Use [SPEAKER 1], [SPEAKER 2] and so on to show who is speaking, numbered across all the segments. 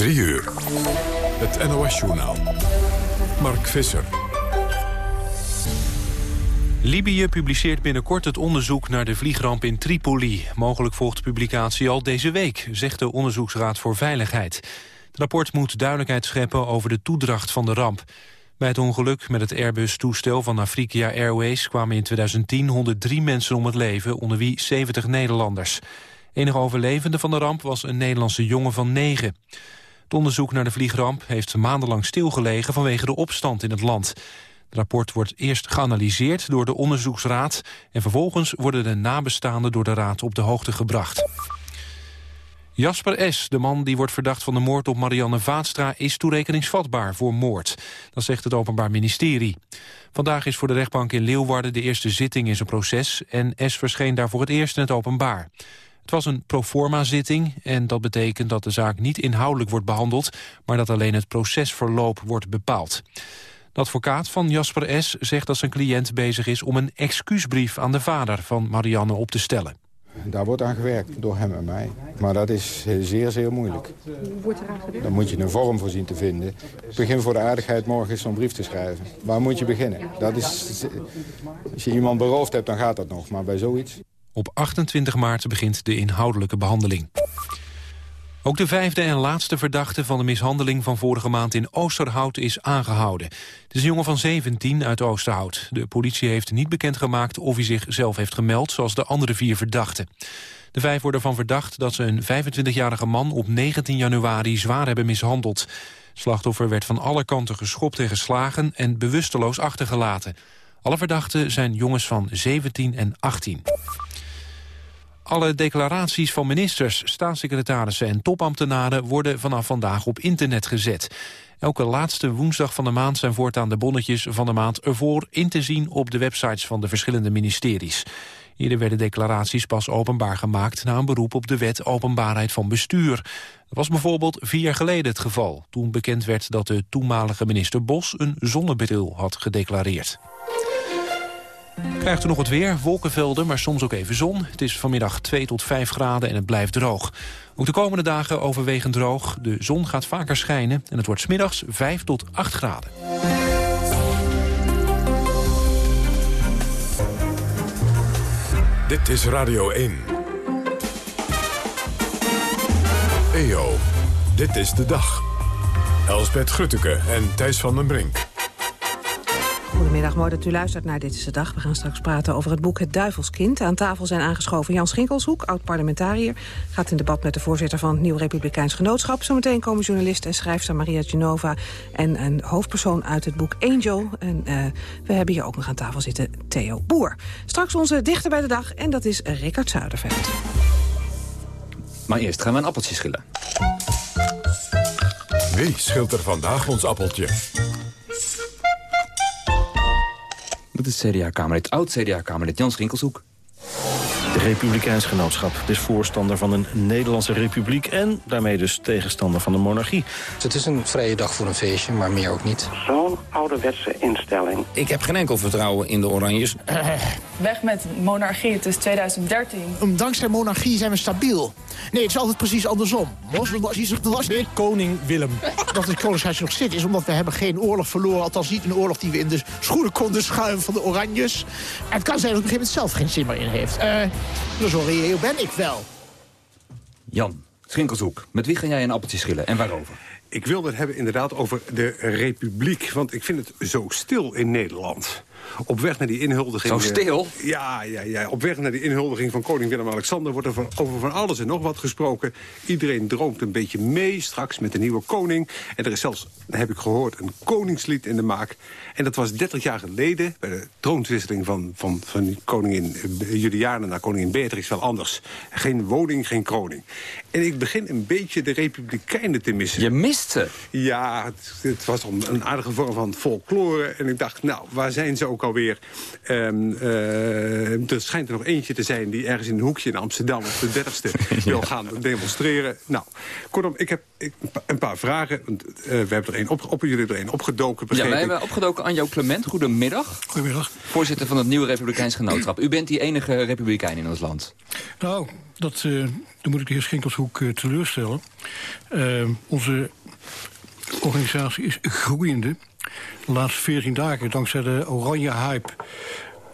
[SPEAKER 1] 3 uur. Het NOS-journaal. Mark Visser.
[SPEAKER 2] Libië publiceert binnenkort het onderzoek naar de vliegramp in Tripoli. Mogelijk volgt de publicatie al deze week, zegt de Onderzoeksraad voor Veiligheid. Het rapport moet duidelijkheid scheppen over de toedracht van de ramp. Bij het ongeluk met het Airbus-toestel van Afrika Airways... kwamen in 2010 103 mensen om het leven, onder wie 70 Nederlanders. Enige overlevende van de ramp was een Nederlandse jongen van 9. Het onderzoek naar de vliegramp heeft maandenlang stilgelegen... vanwege de opstand in het land. Het rapport wordt eerst geanalyseerd door de onderzoeksraad... en vervolgens worden de nabestaanden door de raad op de hoogte gebracht. Jasper S., de man die wordt verdacht van de moord op Marianne Vaatstra... is toerekeningsvatbaar voor moord. Dat zegt het Openbaar Ministerie. Vandaag is voor de rechtbank in Leeuwarden de eerste zitting in zijn proces... en S. verscheen daar voor het eerst in het openbaar. Het was een proforma-zitting en dat betekent dat de zaak niet inhoudelijk wordt behandeld... maar dat alleen het procesverloop wordt bepaald. De advocaat van Jasper S. zegt dat zijn cliënt bezig is om een excuusbrief aan de vader van Marianne op te stellen.
[SPEAKER 3] Daar wordt aan gewerkt, door hem en mij. Maar dat is zeer, zeer moeilijk.
[SPEAKER 4] Hoe wordt eraan gewerkt?
[SPEAKER 3] Dan moet je een vorm voor zien te vinden. Begin voor de aardigheid morgen zo'n brief te schrijven. Waar moet je beginnen? Dat is, als je iemand beroofd hebt, dan gaat dat nog. Maar bij zoiets...
[SPEAKER 2] Op 28 maart begint de inhoudelijke behandeling. Ook de vijfde en laatste verdachte van de mishandeling van vorige maand in Oosterhout is aangehouden. Het is een jongen van 17 uit Oosterhout. De politie heeft niet bekendgemaakt of hij zichzelf heeft gemeld, zoals de andere vier verdachten. De vijf worden van verdacht dat ze een 25-jarige man op 19 januari zwaar hebben mishandeld. Slachtoffer werd van alle kanten geschopt en geslagen en bewusteloos achtergelaten. Alle verdachten zijn jongens van 17 en 18. Alle declaraties van ministers, staatssecretarissen en topambtenaren worden vanaf vandaag op internet gezet. Elke laatste woensdag van de maand zijn voortaan de bonnetjes van de maand ervoor in te zien op de websites van de verschillende ministeries. Eerder werden declaraties pas openbaar gemaakt na een beroep op de wet openbaarheid van bestuur. Dat was bijvoorbeeld vier jaar geleden het geval, toen bekend werd dat de toenmalige minister Bos een zonnebril had gedeclareerd. Krijgt u nog het weer, wolkenvelden, maar soms ook even zon. Het is vanmiddag 2 tot 5 graden en het blijft droog. Ook de komende dagen overwegend droog. De zon gaat vaker schijnen en het wordt smiddags 5 tot 8 graden.
[SPEAKER 1] Dit is Radio 1. EO, dit is de dag. Elsbeth Grutteke en Thijs van den Brink.
[SPEAKER 4] Goedemiddag, mooi dat u luistert naar Dit is de Dag. We gaan straks praten over het boek Het Duivelskind. Aan tafel zijn aangeschoven Jan Schinkelshoek, oud-parlementariër. Gaat in debat met de voorzitter van het Nieuw Republikeins Genootschap. Zometeen komen journalist en schrijfster Maria Genova... en een hoofdpersoon uit het boek Angel. En uh, we hebben hier ook nog aan tafel zitten Theo Boer. Straks onze dichter bij de dag en dat is Rickard Zuiderveld.
[SPEAKER 5] Maar eerst gaan we een appeltje schillen.
[SPEAKER 1] Wie schilt er vandaag ons appeltje?
[SPEAKER 5] Dat is CDA-kamerlid, oud-CDA-kamerlid Jan Schinkelshoek.
[SPEAKER 6] De Republikeins Genootschap is voorstander van een Nederlandse republiek... en daarmee dus tegenstander van de monarchie.
[SPEAKER 7] Het is een vrije dag voor een feestje, maar meer ook niet.
[SPEAKER 8] Zo'n ouderwetse instelling.
[SPEAKER 9] Ik heb geen enkel vertrouwen in de Oranjes.
[SPEAKER 10] Weg met monarchie, het is 2013.
[SPEAKER 11] Dankzij monarchie zijn we stabiel. Nee, het is altijd precies andersom. Moslim was iets was weer
[SPEAKER 6] koning Willem.
[SPEAKER 11] Dat het koningshuis nog zit is omdat we hebben geen oorlog verloren. Althans niet een oorlog die we in de schoenen konden schuiven van de Oranjes. En het kan zijn dat op een gegeven moment zelf geen zin meer in heeft. Uh, dus reëel ben ik wel.
[SPEAKER 5] Jan, Schinkelshoek, met wie ga jij een appeltje schillen en waarover?
[SPEAKER 12] Ik wilde het hebben inderdaad over de republiek. Want ik vind het zo stil in Nederland. Op weg naar die inhuldiging...
[SPEAKER 5] Zo stil?
[SPEAKER 12] Ja, ja, ja, op weg naar die inhuldiging van koning Willem-Alexander... wordt er van, over van alles en nog wat gesproken. Iedereen droomt een beetje mee straks met de nieuwe koning. En er is zelfs, heb ik gehoord, een koningslied in de maak. En dat was 30 jaar geleden, bij de troonswisseling van, van, van koningin Juliana naar koningin Beatrix wel anders. Geen woning, geen kroning. En ik begin een beetje de republikeinen te missen.
[SPEAKER 5] Je mist ze?
[SPEAKER 12] Ja, het, het was een aardige vorm van folklore. En ik dacht, nou, waar zijn ze ook alweer? Um, uh, er schijnt er nog eentje te zijn die ergens in een hoekje in Amsterdam... op de 30ste wil gaan demonstreren. Nou, kortom, ik heb ik, een paar vragen. Want, uh, we hebben er één op, op, jullie er één opgedoken.
[SPEAKER 5] Ja, wij hebben opgedoken Anjo Clement. Goedemiddag.
[SPEAKER 13] Goedemiddag.
[SPEAKER 5] Voorzitter van het Nieuwe Republikeins Genootschap. U bent die enige republikein in ons land.
[SPEAKER 13] Nou, dat, uh, dan moet ik de heer Schinkelshoek uh, teleurstellen. Uh, onze organisatie is groeiende. De laatste 14 dagen, dankzij de oranje hype...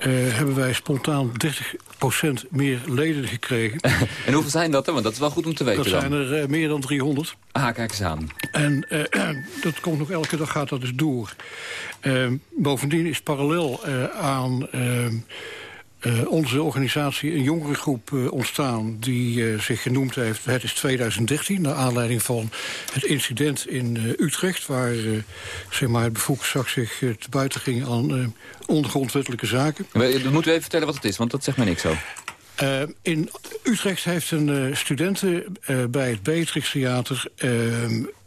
[SPEAKER 13] hebben wij spontaan 30% meer leden gekregen.
[SPEAKER 5] en hoeveel zijn dat er? Want dat is wel goed om te weten
[SPEAKER 13] Dat
[SPEAKER 5] dan.
[SPEAKER 13] zijn er meer dan 300.
[SPEAKER 5] Ah, kijk eens aan.
[SPEAKER 13] En dat komt nog elke dag, gaat dat dus door. bovendien is parallel aan uh, onze organisatie een jongerengroep uh, ontstaan... die uh, zich genoemd heeft Het is 2013... naar aanleiding van het incident in Utrecht... waar zeg maar, het bevoegdschap zich te buiten ging aan ondergrondwettelijke zaken.
[SPEAKER 5] We, moeten we even vertellen wat het is, want dat zegt mij niks zo.
[SPEAKER 13] Uh, in Utrecht heeft een uh, studenten uh, bij het Beatrix Theater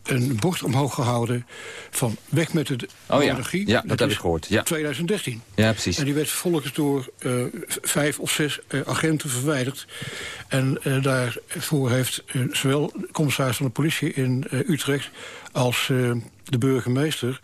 [SPEAKER 13] een bord omhoog gehouden van weg met de
[SPEAKER 5] oh,
[SPEAKER 13] monarchie.
[SPEAKER 5] Ja, ja dat, heb ik gehoord. Ja.
[SPEAKER 13] 2013.
[SPEAKER 5] Ja, precies.
[SPEAKER 13] En die werd vervolgens door uh, vijf of zes uh, agenten verwijderd. En uh, daarvoor heeft zowel de commissaris van de politie in Utrecht... als de burgemeester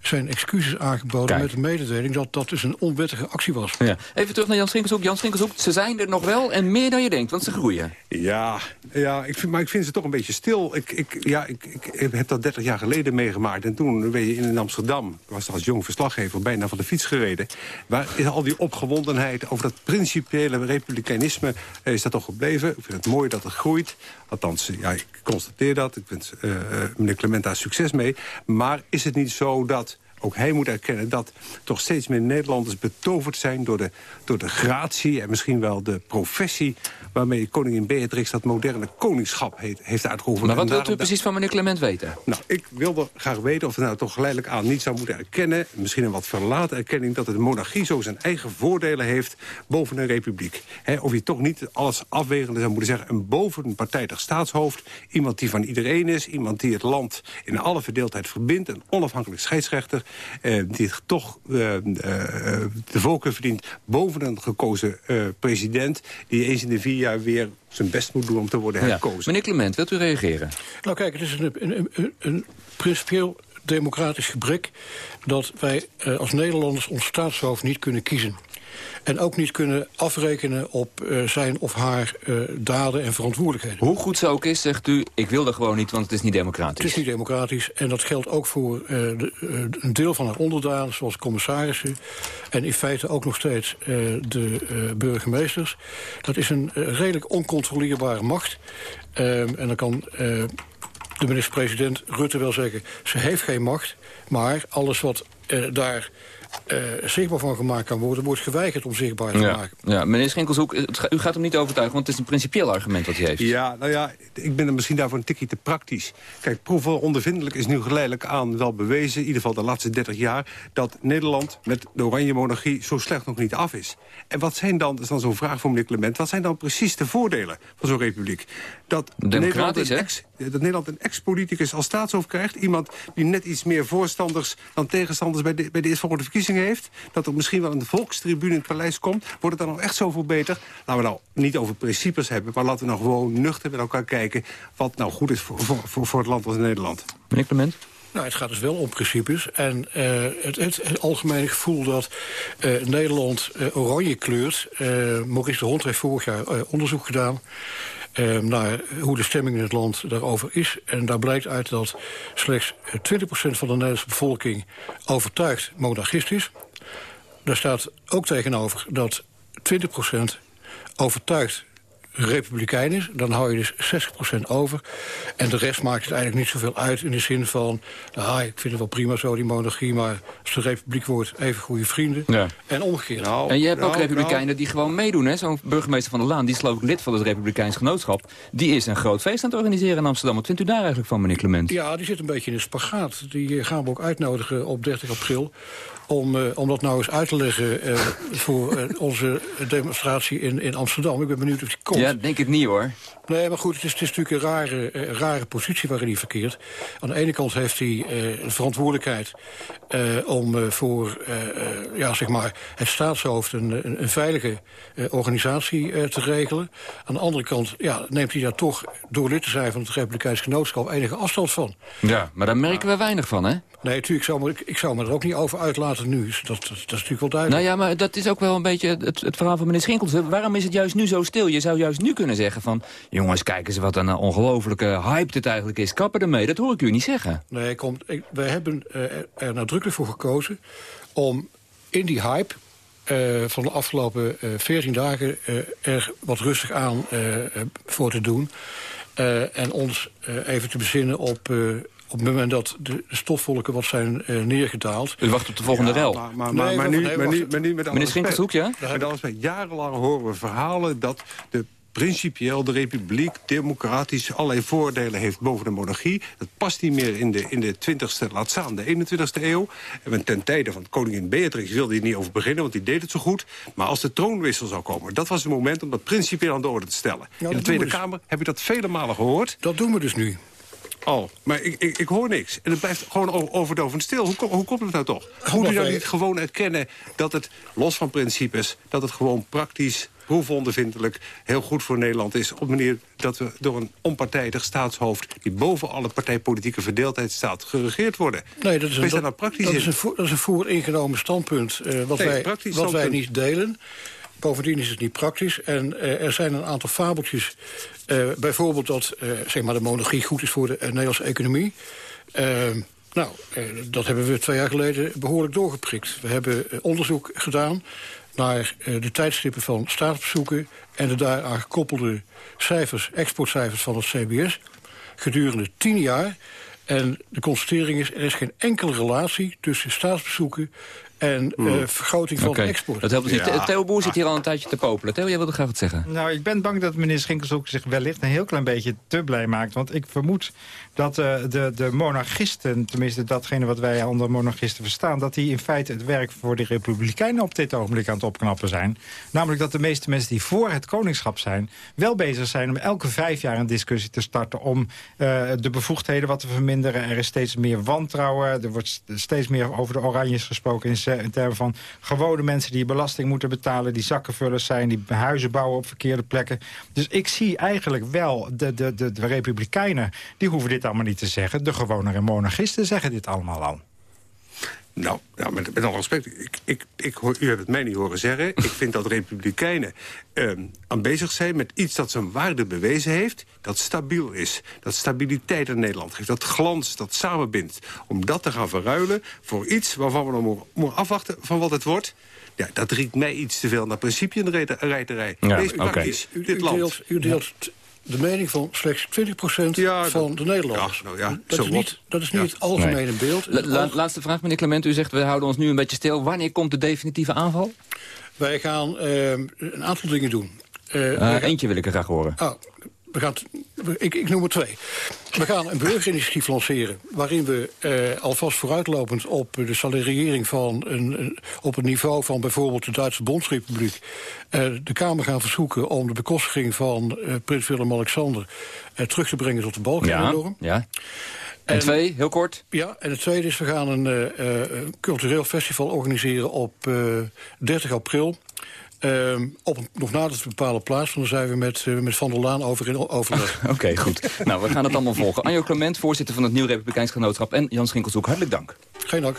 [SPEAKER 13] zijn excuses aangeboden
[SPEAKER 5] Kijk.
[SPEAKER 13] met de mededeling... dat dat dus een onwettige actie was.
[SPEAKER 5] Ja. Even terug naar Jan Schinkelshoek. Jan Schinkelshoek, ze zijn er nog wel en meer dan je denkt, want ze groeien.
[SPEAKER 12] Ja, ja ik vind, maar ik vind ze toch een beetje stil. Ik, ik, ja, ik, ik heb dat 30 jaar geleden meegemaakt. En toen ben je in Amsterdam, ik was als jong verslaggever... bijna van de fiets gereden. Waar is al die opgewondenheid over dat principiële republikeinisme... eh, is dat toch gebleven. Ik vind het mooi dat het groeit. Althans, ja, ik constateer dat. Ik wens uh, meneer Clement daar succes mee. Maar is het niet zo dat ook hij moet erkennen dat toch steeds meer Nederlanders betoverd zijn... door de, door de gratie en misschien wel de professie... waarmee koningin Beatrix dat moderne koningschap heet, heeft uitgeoefend.
[SPEAKER 5] Maar wat wilt u precies van meneer Clement weten?
[SPEAKER 12] Nou, ik wilde graag weten of we nou toch geleidelijk aan niet zou moeten erkennen... misschien een wat verlaten erkenning... dat de monarchie zo zijn eigen voordelen heeft boven een republiek. Of je toch niet alles afwegende zou moeten zeggen... een boven een partijdig staatshoofd, iemand die van iedereen is... iemand die het land in alle verdeeldheid verbindt... een onafhankelijk scheidsrechter... eh, die het toch eh, eh, de voorkeur verdient boven een gekozen eh, president... die eens in de vier jaar weer zijn best moet doen om te worden
[SPEAKER 5] Ja.
[SPEAKER 12] herkozen.
[SPEAKER 5] Meneer Clement, wilt u reageren?
[SPEAKER 13] Nou kijk, het is een, een, een, een principieel democratisch gebrek... dat wij eh, als Nederlanders ons staatshoofd niet kunnen kiezen. En ook niet kunnen afrekenen op eh, zijn of haar eh, daden en verantwoordelijkheden.
[SPEAKER 5] Hoe goed ze ook is, zegt u, ik wil dat gewoon niet, want het is niet
[SPEAKER 13] Het
[SPEAKER 5] democratisch.
[SPEAKER 13] is niet democratisch en dat geldt ook voor eh, de, een deel van haar onderdanen... zoals commissarissen en in feite ook nog steeds de burgemeesters. Dat is een redelijk oncontroleerbare macht. Ehm, en dan kan de minister-president Rutte wel zeggen... ze heeft geen macht, maar alles wat eh, daar eh, zichtbaar van gemaakt kan worden... wordt geweigerd om zichtbaar te
[SPEAKER 5] Ja.
[SPEAKER 13] maken.
[SPEAKER 5] ja, meneer Schinkelshoek, ga- u gaat hem niet overtuigen, want het is een principieel argument wat hij heeft.
[SPEAKER 12] Ja, nou ja, ik ben er misschien daarvoor een tikje te praktisch. Kijk, proefondervindelijk is nu geleidelijk aan wel bewezen... in ieder geval de laatste 30 jaar... dat Nederland met de oranje monarchie zo slecht nog niet af is. En wat zijn dan, dat is dan zo'n vraag voor meneer Clement... wat zijn dan precies de voordelen van zo'n republiek? Dat Nederland
[SPEAKER 5] Democratisch,
[SPEAKER 12] een ex, dat Nederland een ex-politicus als staatshoofd krijgt. Iemand die net iets meer voorstanders dan tegenstanders... bij de, bij de eerstvolgende verkiezingen heeft. Dat er misschien wel een volkstribune in het paleis komt. Wordt het dan nog echt zoveel beter? Laten we nou niet over principes hebben... maar laten we nou gewoon nuchter met elkaar kijken... wat nou goed is voor, voor, voor, voor het land als Nederland.
[SPEAKER 5] Meneer Clement?
[SPEAKER 13] Nou, het gaat dus wel om principes. En eh, het, het, het algemene gevoel dat eh, Nederland eh, oranje kleurt... eh, Maurice de Hond heeft vorig jaar eh, onderzoek gedaan... eh, naar hoe de stemming in het land daarover is. En daar blijkt uit dat slechts eh, 20% van de Nederlandse bevolking... overtuigd monarchist is. Daar staat ook tegenover dat 20% overtuigd republikein is, dan hou je dus 60% over. En de rest maakt het eigenlijk niet zoveel uit in de zin van... ah, ik vind het wel prima zo, die monarchie... maar als de republiek wordt, even goede vrienden.
[SPEAKER 5] Ja.
[SPEAKER 13] En omgekeerd.
[SPEAKER 12] Nou,
[SPEAKER 5] En je hebt ook
[SPEAKER 12] nou,
[SPEAKER 5] republikeinen die gewoon meedoen. hè? Zo'n burgemeester van der Laan, die is geloof ik lid van het Republikeins Genootschap. Die is een groot feest aan het organiseren in Amsterdam. Wat vindt u daar eigenlijk van, meneer Clement?
[SPEAKER 13] Ja, die zit een beetje in een spagaat. Die eh, gaan we ook uitnodigen op 30 april... om, eh, om dat nou eens uit te leggen eh, voor eh, onze demonstratie in, in Amsterdam. Ik ben benieuwd of die komt.
[SPEAKER 5] Ja, denk ik niet hoor.
[SPEAKER 13] Nee, maar goed, het is, het is natuurlijk een rare, eh, rare positie waarin hij verkeert. Aan de ene kant heeft hij uh, een verantwoordelijkheid uh, om voor ja, zeg maar het staatshoofd een, een, een veilige organisatie te regelen. Aan de andere kant ja, neemt hij daar toch, door lid te zijn van het Republikeins Genootschap, enige afstand van.
[SPEAKER 5] Ja, maar daar merken we weinig van, hè?
[SPEAKER 13] Nee, natuurlijk, ik zou, me, ik zou me er ook niet over uitlaten nu. Dat, dat, dat, is natuurlijk wel duidelijk.
[SPEAKER 5] Nou ja, maar dat is ook wel een beetje het, het verhaal van meneer Schinkels. Waarom is het juist nu zo stil? Je zou juist nu kunnen zeggen van... jongens, kijk eens wat een ongelofelijke hype dit eigenlijk is. Kappen ermee, dat hoor ik u niet zeggen.
[SPEAKER 13] Nee, komt, ik, wij hebben uh, er nadrukkelijk voor gekozen om in die hype... Uh, van de afgelopen uh, 14 dagen er wat rustig aan voor te doen. en ons even te bezinnen op op het moment dat de stofwolken wat zijn uh, neergedaald...
[SPEAKER 5] U wacht op de volgende ja, rel.
[SPEAKER 12] Maar, maar, maar, nee, maar, nu, maar, nu, maar nu met
[SPEAKER 5] Meneer Schinkelshoek, ja?
[SPEAKER 12] Met alles jarenlang horen we verhalen dat de principieel de republiek democratisch allerlei voordelen heeft boven de monarchie. Dat past niet meer in de, in de 20ste, laat staan, de 21ste eeuw. En ten tijde van koningin Beatrix wilde hij niet over beginnen, want die deed het zo goed. Maar als de troonwissel zou komen, dat was het moment om dat principieel aan de orde te stellen. in de Tweede dus. Kamer heb ik dat vele malen gehoord.
[SPEAKER 13] Dat doen we dus nu.
[SPEAKER 12] Oh, maar ik, ik, ik, hoor niks. En het blijft gewoon overdovend stil. Hoe, hoe komt het nou toch? Moet u nou niet gewoon erkennen dat het, los van principes... dat het gewoon praktisch, proefondervindelijk heel goed voor Nederland is... op manier dat we door een onpartijdig staatshoofd... die boven alle partijpolitieke verdeeldheid staat, geregeerd worden.
[SPEAKER 13] Nee, dat is een, dat, nou praktisch dat is een, voor, dat is een vooringenomen standpunt uh, wat, wij, wat standpunt. wij niet delen. Bovendien is het niet praktisch. En uh, er zijn een aantal fabeltjes. Uh, bijvoorbeeld dat zeg maar de monarchie goed is voor de Nederlandse economie. nou, dat hebben we twee jaar geleden behoorlijk doorgeprikt. We hebben onderzoek gedaan naar de tijdstippen van staatsbezoeken... en de daaraan gekoppelde cijfers, exportcijfers van het CBS... gedurende tien jaar. En de constatering is, er is geen enkele relatie tussen staatsbezoeken en uh, vergroting van de export.
[SPEAKER 5] Dat helpt dus niet. Theo Boer zit hier al een tijdje te popelen. Theo, jij wilde graag wat zeggen.
[SPEAKER 14] Nou, ik ben bang dat meneer Schinkelshoek zich wellicht een heel klein beetje te blij maakt. Want ik vermoed dat uh, de, de monarchisten, tenminste datgene wat wij onder monarchisten verstaan... dat die in feite het werk voor de republikeinen op dit ogenblik aan het opknappen zijn. Namelijk dat de meeste mensen die voor het koningschap zijn... wel bezig zijn om elke vijf jaar een discussie te starten... om uh, de bevoegdheden wat te verminderen. Er is steeds meer wantrouwen. Er wordt steeds meer over de oranjes gesproken... in in termen van gewone mensen die belasting moeten betalen... die zakkenvullers zijn, die huizen bouwen op verkeerde plekken. Dus ik zie eigenlijk wel, de, de, de, de republikeinen... die hoeven dit allemaal niet te zeggen. De gewone monarchisten zeggen dit allemaal al.
[SPEAKER 12] Nou, nou met, met alle respect, ik, ik, ik hoor, u hebt het mij niet horen zeggen. Ik vind dat republikeinen uh, aan bezig zijn met iets dat zijn waarde bewezen heeft... dat stabiel is, dat stabiliteit in Nederland geeft, dat glans, dat samenbindt. Om dat te gaan verruilen voor iets waarvan we nog moeten afwachten van wat het wordt... Ja, dat riekt mij iets te veel naar principe in de rijterij. Ja, Wees praktisch,
[SPEAKER 13] u, dit land. Deelt, u deelt de mening van slechts 20% ja, van de Nederlanders. nou ja, dat, is niet, dat is niet het algemene beeld.
[SPEAKER 5] laatste vraag, meneer Clement. U zegt, we houden ons nu een beetje stil. Wanneer komt de definitieve aanval?
[SPEAKER 13] Wij gaan uh, een aantal dingen doen.
[SPEAKER 5] Uh, eentje wil ik er graag horen.
[SPEAKER 13] Oh, we gaan, ik, ik noem er twee. We gaan een burgerinitiatief lanceren... waarin we eh, alvast vooruitlopend op de salariering van een, op het niveau van bijvoorbeeld de Duitse Bondsrepubliek... Eh, de Kamer gaan verzoeken om de bekostiging van eh, prins Willem-Alexander... Eh, terug te brengen tot de Balkennorm.
[SPEAKER 5] Ja, ja. En, en, twee, heel kort?
[SPEAKER 13] Ja, en het tweede is, we gaan een uh, cultureel festival organiseren op uh, 30 april. Uh, op een nog nader te bepalen plaats. Dan zijn we met, uh, met Van der Laan over in overleg.
[SPEAKER 5] Oké, goed. nou, we gaan het allemaal volgen. Anjo Clement, voorzitter van het Nieuw Republikeins Genootschap... en Jan Schinkelshoek, hartelijk dank.
[SPEAKER 13] Geen dank.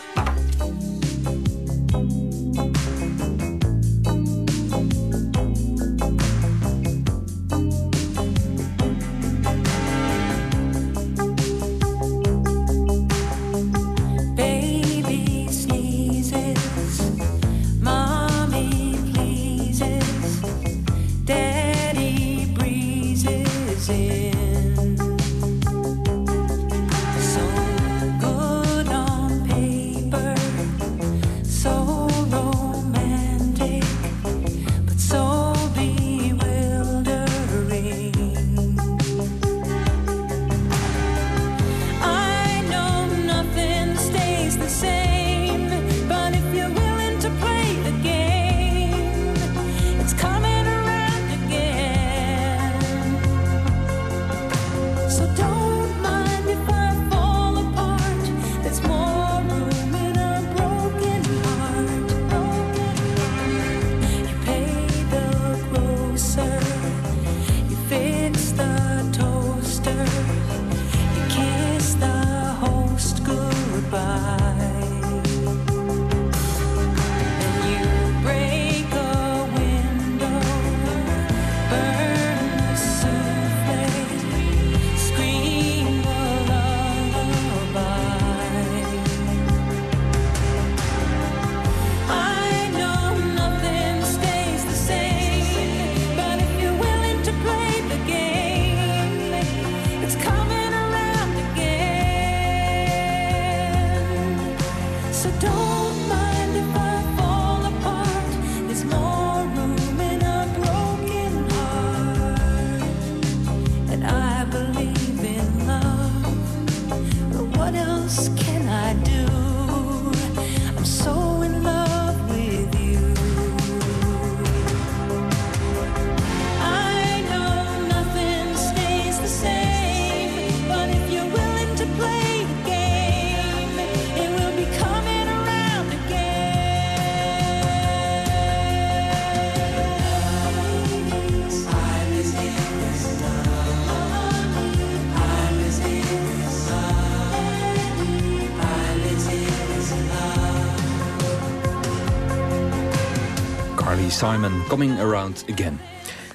[SPEAKER 5] Simon, Coming Around Again.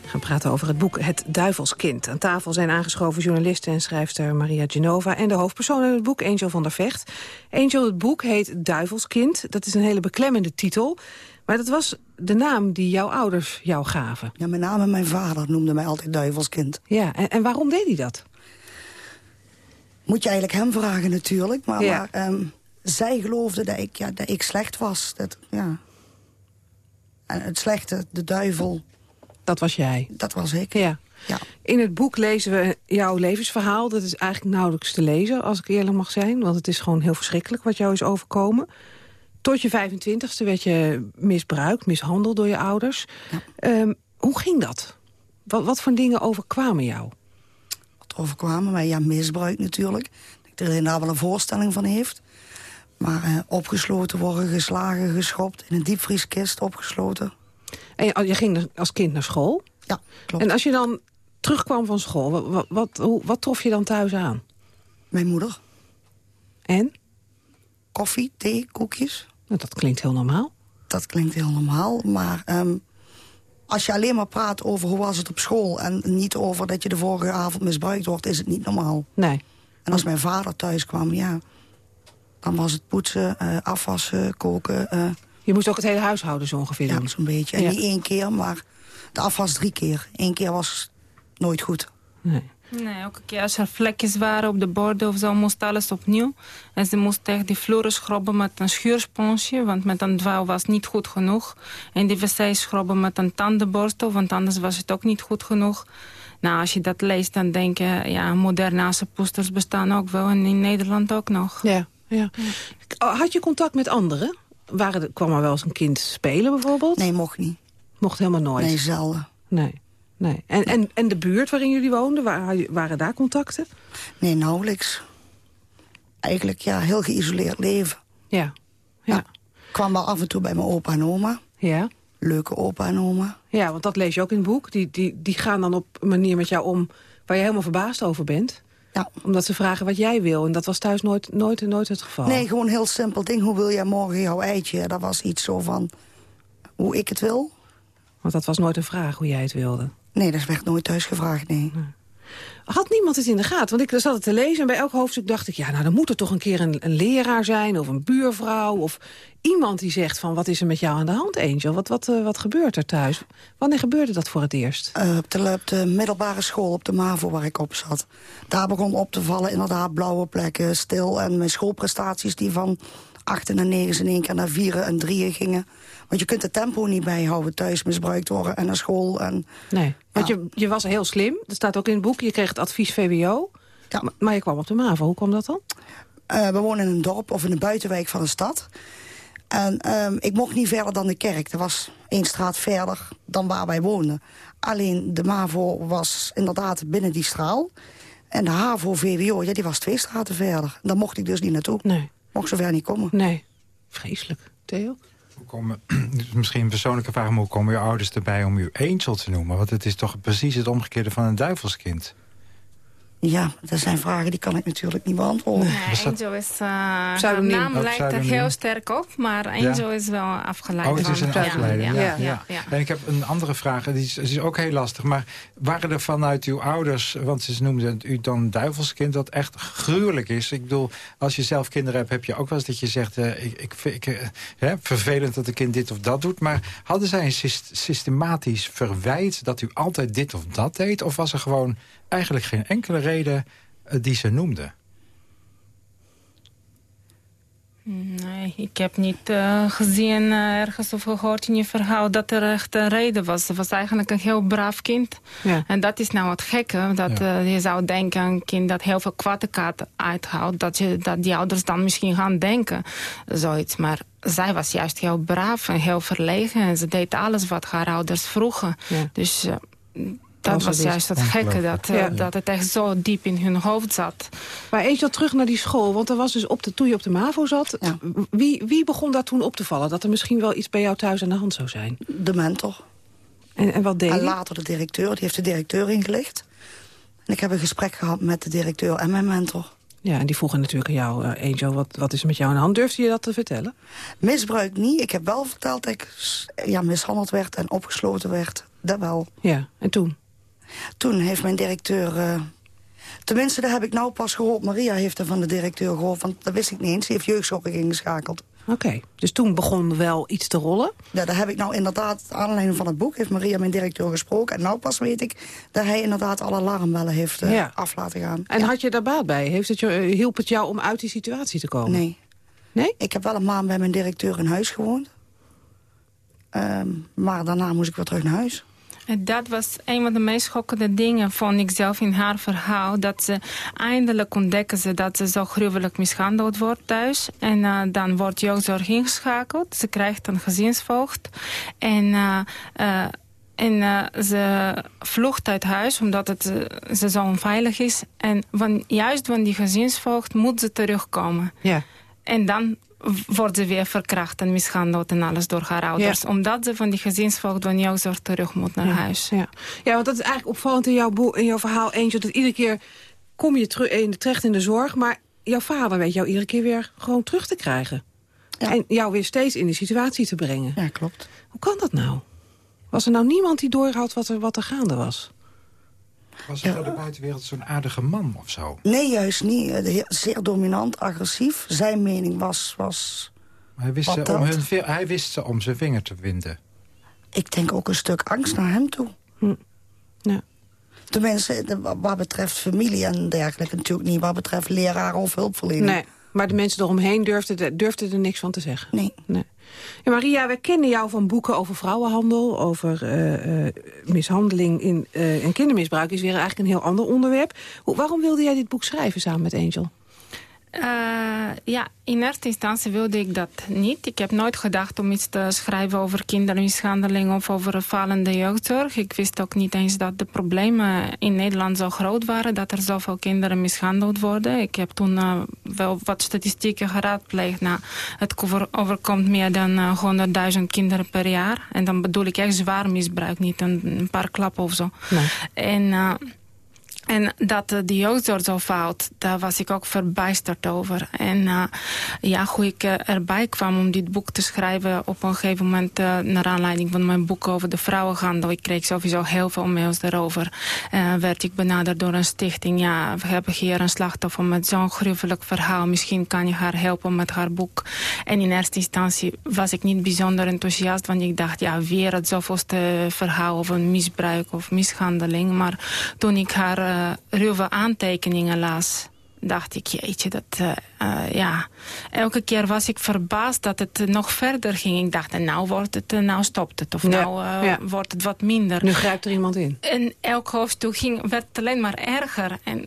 [SPEAKER 4] We gaan praten over het boek Het Duivelskind. Aan tafel zijn aangeschoven journaliste en schrijfster Maria Genova... en de hoofdpersoon in het boek, Angel van der Vecht. Angel, het boek heet Duivelskind. Dat is een hele beklemmende titel. Maar dat was de naam die jouw ouders jou gaven.
[SPEAKER 15] Ja, met name mijn vader noemde mij altijd Duivelskind.
[SPEAKER 4] Ja, en, en waarom deed hij dat?
[SPEAKER 15] Moet je eigenlijk hem vragen natuurlijk. Maar,
[SPEAKER 4] Ja.
[SPEAKER 15] maar, ehm, zij geloofde dat ik, ja, dat ik slecht was. Dat, ja. En het slechte, de duivel...
[SPEAKER 4] Dat was jij?
[SPEAKER 15] Dat was ik.
[SPEAKER 4] Ja.
[SPEAKER 15] Ja.
[SPEAKER 4] In het boek lezen we jouw levensverhaal. Dat is eigenlijk nauwelijks te lezen, als ik eerlijk mag zijn. Want het is gewoon heel verschrikkelijk wat jou is overkomen. Tot je 25ste werd je misbruikt, mishandeld door je ouders. Ehm, hoe ging dat? Wat, wat voor dingen overkwamen jou?
[SPEAKER 15] Wat overkwamen mij, ja, misbruik natuurlijk. Dat iedereen daar wel een voorstelling van heeft. Maar eh, opgesloten worden, geslagen, geschopt... in een diepvrieskist opgesloten.
[SPEAKER 4] En je, je ging als kind naar school?
[SPEAKER 15] Ja, klopt.
[SPEAKER 4] En als je dan terugkwam van school, wat, wat, wat, hoe- wat trof je dan thuis aan?
[SPEAKER 15] Mijn moeder.
[SPEAKER 4] En?
[SPEAKER 15] Koffie, thee, koekjes.
[SPEAKER 4] Nou, dat klinkt heel normaal.
[SPEAKER 15] Dat klinkt heel normaal, maar ehm, als je alleen maar praat over hoe was het op school... en niet over dat je de vorige avond misbruikt wordt, is het niet normaal.
[SPEAKER 4] Nee.
[SPEAKER 15] En als mijn vader thuis kwam, ja, dan was het poetsen, eh, afwassen, koken. eh,
[SPEAKER 4] Je moest ook het hele huishouden zo ongeveer
[SPEAKER 15] ja,
[SPEAKER 4] doen?
[SPEAKER 15] zo'n beetje. En
[SPEAKER 4] Ja.
[SPEAKER 15] niet één keer, maar de afwas drie keer. Eén keer was nooit goed.
[SPEAKER 16] Nee, elke keer als er vlekjes waren op de borden of zo, moest alles opnieuw. En ze moest echt die vloeren schrobben met een schuursponsje, want met een dweil was niet goed genoeg. En die wc schrobben met een tandenborstel, want anders was het ook niet goed genoeg. Nou, als je dat leest, dan denk je, ja, moderne poesters bestaan ook wel. En in Nederland ook nog.
[SPEAKER 4] Ja, ja. Had je contact met anderen? Waren er, kwam er wel eens een kind spelen bijvoorbeeld?
[SPEAKER 15] Nee, mocht niet.
[SPEAKER 4] Mocht helemaal nooit?
[SPEAKER 15] Nee, zelden.
[SPEAKER 4] Nee. nee. En, en, en de buurt waarin jullie woonden, waren, waren daar contacten?
[SPEAKER 15] Nee, nauwelijks. Eigenlijk, ja, heel geïsoleerd leven.
[SPEAKER 4] Ja. ja.
[SPEAKER 15] Ik kwam wel af en toe bij mijn opa en oma.
[SPEAKER 4] Ja.
[SPEAKER 15] Leuke opa en oma.
[SPEAKER 4] Ja, want dat lees je ook in het boek. Die, die, die gaan dan op een manier met jou om waar je helemaal verbaasd over bent.
[SPEAKER 15] Ja.
[SPEAKER 4] Omdat ze vragen wat jij wil. En dat was thuis nooit, nooit, nooit het geval.
[SPEAKER 15] Nee, gewoon een heel simpel ding. Hoe wil jij morgen jouw eitje? Dat was iets zo van hoe ik het wil.
[SPEAKER 4] Want dat was nooit een vraag hoe jij het wilde.
[SPEAKER 15] Nee, dat werd nooit thuis gevraagd, nee.
[SPEAKER 4] Had niemand het in de gaten? Want ik zat het te lezen en bij elk hoofdstuk dacht ik... ja, nou, dan moet er toch een keer een, leraar zijn of een buurvrouw... of iemand die zegt van, wat is er met jou aan de hand, Angel? Wat, wat, eh, wat gebeurt er thuis? Wanneer gebeurde dat voor het eerst?
[SPEAKER 15] Eh, op, de, middelbare school, op de MAVO waar ik op zat. Daar begon op te vallen inderdaad blauwe plekken, stil. En mijn schoolprestaties die van achten en negen in één keer naar vieren en drieën gingen. Want je kunt het tempo niet bijhouden, thuis misbruikt worden en naar school. En,
[SPEAKER 4] Nee, want je, je was heel slim. Dat staat ook in het boek. Je kreeg het advies VWO.
[SPEAKER 15] Ja.
[SPEAKER 4] Maar, je kwam op de MAVO. Hoe kwam dat dan?
[SPEAKER 15] Eh, we wonen in een dorp of in een buitenwijk van een stad. En ehm, ik mocht niet verder dan de kerk. Dat was één straat verder dan waar wij woonden. Alleen de MAVO was inderdaad binnen die straal. En de HAVO-VWO, ja, die was twee straten verder. Daar mocht ik dus niet naartoe.
[SPEAKER 4] Nee.
[SPEAKER 15] Mocht zover niet komen.
[SPEAKER 4] Nee. Vreselijk. Theo?
[SPEAKER 14] Komen, is misschien een persoonlijke vraag, maar hoe komen je ouders erbij om u Angel te noemen? Want het is toch precies het omgekeerde van een duivelskind.
[SPEAKER 15] Ja, dat zijn vragen die kan ik natuurlijk niet beantwoorden.
[SPEAKER 16] Nee, Angel is... uh, naam
[SPEAKER 14] Oh,
[SPEAKER 16] lijkt er
[SPEAKER 14] pseudoniem.
[SPEAKER 16] heel sterk op, maar Angel is wel afgeleid
[SPEAKER 14] Oh, het is
[SPEAKER 16] van.
[SPEAKER 14] een afgeleide. Ja, ja,
[SPEAKER 16] ja, ja.
[SPEAKER 14] En ik heb een andere vraag, die is, die is ook heel lastig. Maar waren er vanuit uw ouders, want ze noemden u dan duivelskind... dat echt gruwelijk is? Ik bedoel, als je zelf kinderen hebt, heb je ook wel eens dat je zegt... eh, ik, ik, vind- ik, eh, hè, vervelend dat een kind dit of dat doet. Maar hadden zij een syst- systematisch verwijt dat u altijd dit of dat deed? Of was er gewoon eigenlijk geen enkele reden eh, die ze noemden?
[SPEAKER 16] Mhm. Nee, ik heb niet eh, gezien eh, ergens of gehoord in je verhaal dat er echt een reden was. Ze was eigenlijk een heel braaf kind.
[SPEAKER 4] Ja.
[SPEAKER 16] En dat is nou het gekke. Dat je zou denken, een kind dat heel veel kwade kaarten uithoudt... Dat, je, dat die ouders dan misschien gaan denken, zoiets. Maar zij was juist heel braaf en heel verlegen. En ze deed alles wat haar ouders vroegen.
[SPEAKER 4] Ja.
[SPEAKER 16] Dus... eh, dat was juist het gekke, dat, eh,
[SPEAKER 4] Ja.
[SPEAKER 16] dat het echt zo diep in hun hoofd zat.
[SPEAKER 4] Maar eens al terug naar die school, want er was dus op de, toen je op de MAVO zat... Wie, wie begon daar toen op te vallen? Dat er misschien wel iets bij jou thuis aan de hand zou zijn?
[SPEAKER 15] De mentor.
[SPEAKER 4] En, en wat deed
[SPEAKER 15] En
[SPEAKER 4] hij?
[SPEAKER 15] later de directeur, die heeft de directeur ingelicht. En ik heb een gesprek gehad met de directeur en mijn mentor.
[SPEAKER 4] Ja, en die vroegen natuurlijk aan jou, eh, Angel, wat, wat is er met jou aan de hand? Durfde je dat te vertellen?
[SPEAKER 15] Misbruik niet. Ik heb wel verteld dat ik ja, mishandeld werd en opgesloten werd. Dat wel.
[SPEAKER 4] Ja, en toen?
[SPEAKER 15] Toen heeft mijn directeur... eh, tenminste, dat heb ik nou pas gehoord. Maria heeft er van de directeur gehoord, want dat wist ik niet eens. Die heeft jeugdzorg ingeschakeld.
[SPEAKER 4] Oké, dus toen begon wel iets te rollen?
[SPEAKER 15] Ja, daar heb ik nou inderdaad, aan aanleiding van het boek... heeft Maria mijn directeur gesproken. En nou pas weet ik dat hij inderdaad alle alarmbellen heeft eh,
[SPEAKER 4] Ja.
[SPEAKER 15] af laten gaan.
[SPEAKER 4] En had je daar baat bij? Heeft het je, eh, hielp het jou om uit die situatie te komen?
[SPEAKER 15] Nee.
[SPEAKER 4] Nee?
[SPEAKER 15] Ik heb wel een maand bij mijn directeur in huis gewoond. Ehm, maar daarna moest ik weer terug naar huis.
[SPEAKER 16] Dat was een van de meest schokkende dingen, vond ik zelf in haar verhaal. Dat ze eindelijk ontdekken ze dat ze zo gruwelijk mishandeld wordt thuis. En eh, dan wordt jeugdzorg ingeschakeld. Ze krijgt een gezinsvoogd. En... eh, eh, en ze vlucht uit huis omdat het, ze zo onveilig is. En van, juist van die gezinsvoogd moet ze terugkomen.
[SPEAKER 4] Ja.
[SPEAKER 16] En dan w- wordt ze weer verkracht en mishandeld en alles door haar ouders. Omdat ze van die gezinsvoogd van jeugdzorg terug moet naar
[SPEAKER 4] Ja,
[SPEAKER 16] huis.
[SPEAKER 4] Ja. ja, want dat is eigenlijk opvallend in jouw, boek, in jouw verhaal, Angel. Dat iedere keer kom je terug in, terecht in de zorg... maar jouw vader weet jou iedere keer weer gewoon terug te krijgen. En jou weer steeds in die situatie te brengen.
[SPEAKER 15] Ja, klopt.
[SPEAKER 4] Hoe kan dat nou? Was er nou niemand die doorhad wat er, wat er gaande was?
[SPEAKER 14] Was het voor de buitenwereld zo'n aardige man of zo?
[SPEAKER 15] Nee, juist niet. Eh, Zeer dominant, agressief. Zijn mening was... was
[SPEAKER 14] Hij wist, ze om hun, hij wist ze om zijn vinger te winden.
[SPEAKER 15] ik denk ook een stuk angst naar hem toe.
[SPEAKER 4] Ja.
[SPEAKER 15] Tenminste, wat betreft familie en dergelijke natuurlijk niet. Wat betreft leraar of hulpverlening.
[SPEAKER 4] Nee, maar de mensen eromheen durfden, er- durfden er niks van te zeggen.
[SPEAKER 15] Nee.
[SPEAKER 4] nee. Ja, Maria, we kennen jou van boeken over vrouwenhandel... over eh, eh, mishandeling in, eh, en kindermisbruik is weer eigenlijk een heel ander onderwerp. Hoe, waarom wilde jij dit boek schrijven samen met Angel?
[SPEAKER 16] Eh, ja, in eerste instantie wilde ik dat niet. Ik heb nooit gedacht om iets te schrijven over kindermishandeling of over falende jeugdzorg. Ik wist ook niet eens dat de problemen in Nederland zo groot waren, dat er zoveel kinderen mishandeld worden. Ik heb toen eh, wel wat statistieken geraadpleegd. Nou, het over- overkomt meer dan eh, 100.000 kinderen per jaar. En dan bedoel ik echt zwaar misbruik, niet een, een paar klappen of zo. En... en dat eh, de jeugdzorg zo fout, daar was ik ook verbijsterd over. En eh, ja, hoe ik eh, erbij kwam om dit boek te schrijven... op een gegeven moment, naar aanleiding van mijn boek over de vrouwenhandel... ik kreeg sowieso heel veel mails daarover... eh, werd ik benaderd door een stichting. Ja, we hebben hier een slachtoffer met zo'n gruwelijk verhaal. Misschien kan je haar helpen met haar boek. En in eerste instantie was ik niet bijzonder enthousiast... want ik dacht, ja, weer het zoveelste verhaal over misbruik of mishandeling. Maar toen ik haar eh, ruwe aantekeningen las dacht ik, jeetje, dat, eh, eh, ja. Elke keer was ik verbaasd dat het eh, nog verder ging. Ik dacht, en nou wordt het, eh, nou stopt het. Of
[SPEAKER 4] Ja,
[SPEAKER 16] nou eh,
[SPEAKER 4] ja.
[SPEAKER 16] wordt het wat minder.
[SPEAKER 4] Nu grijpt er iemand in.
[SPEAKER 16] En elk hoofdstuk ging, werd het alleen maar erger. En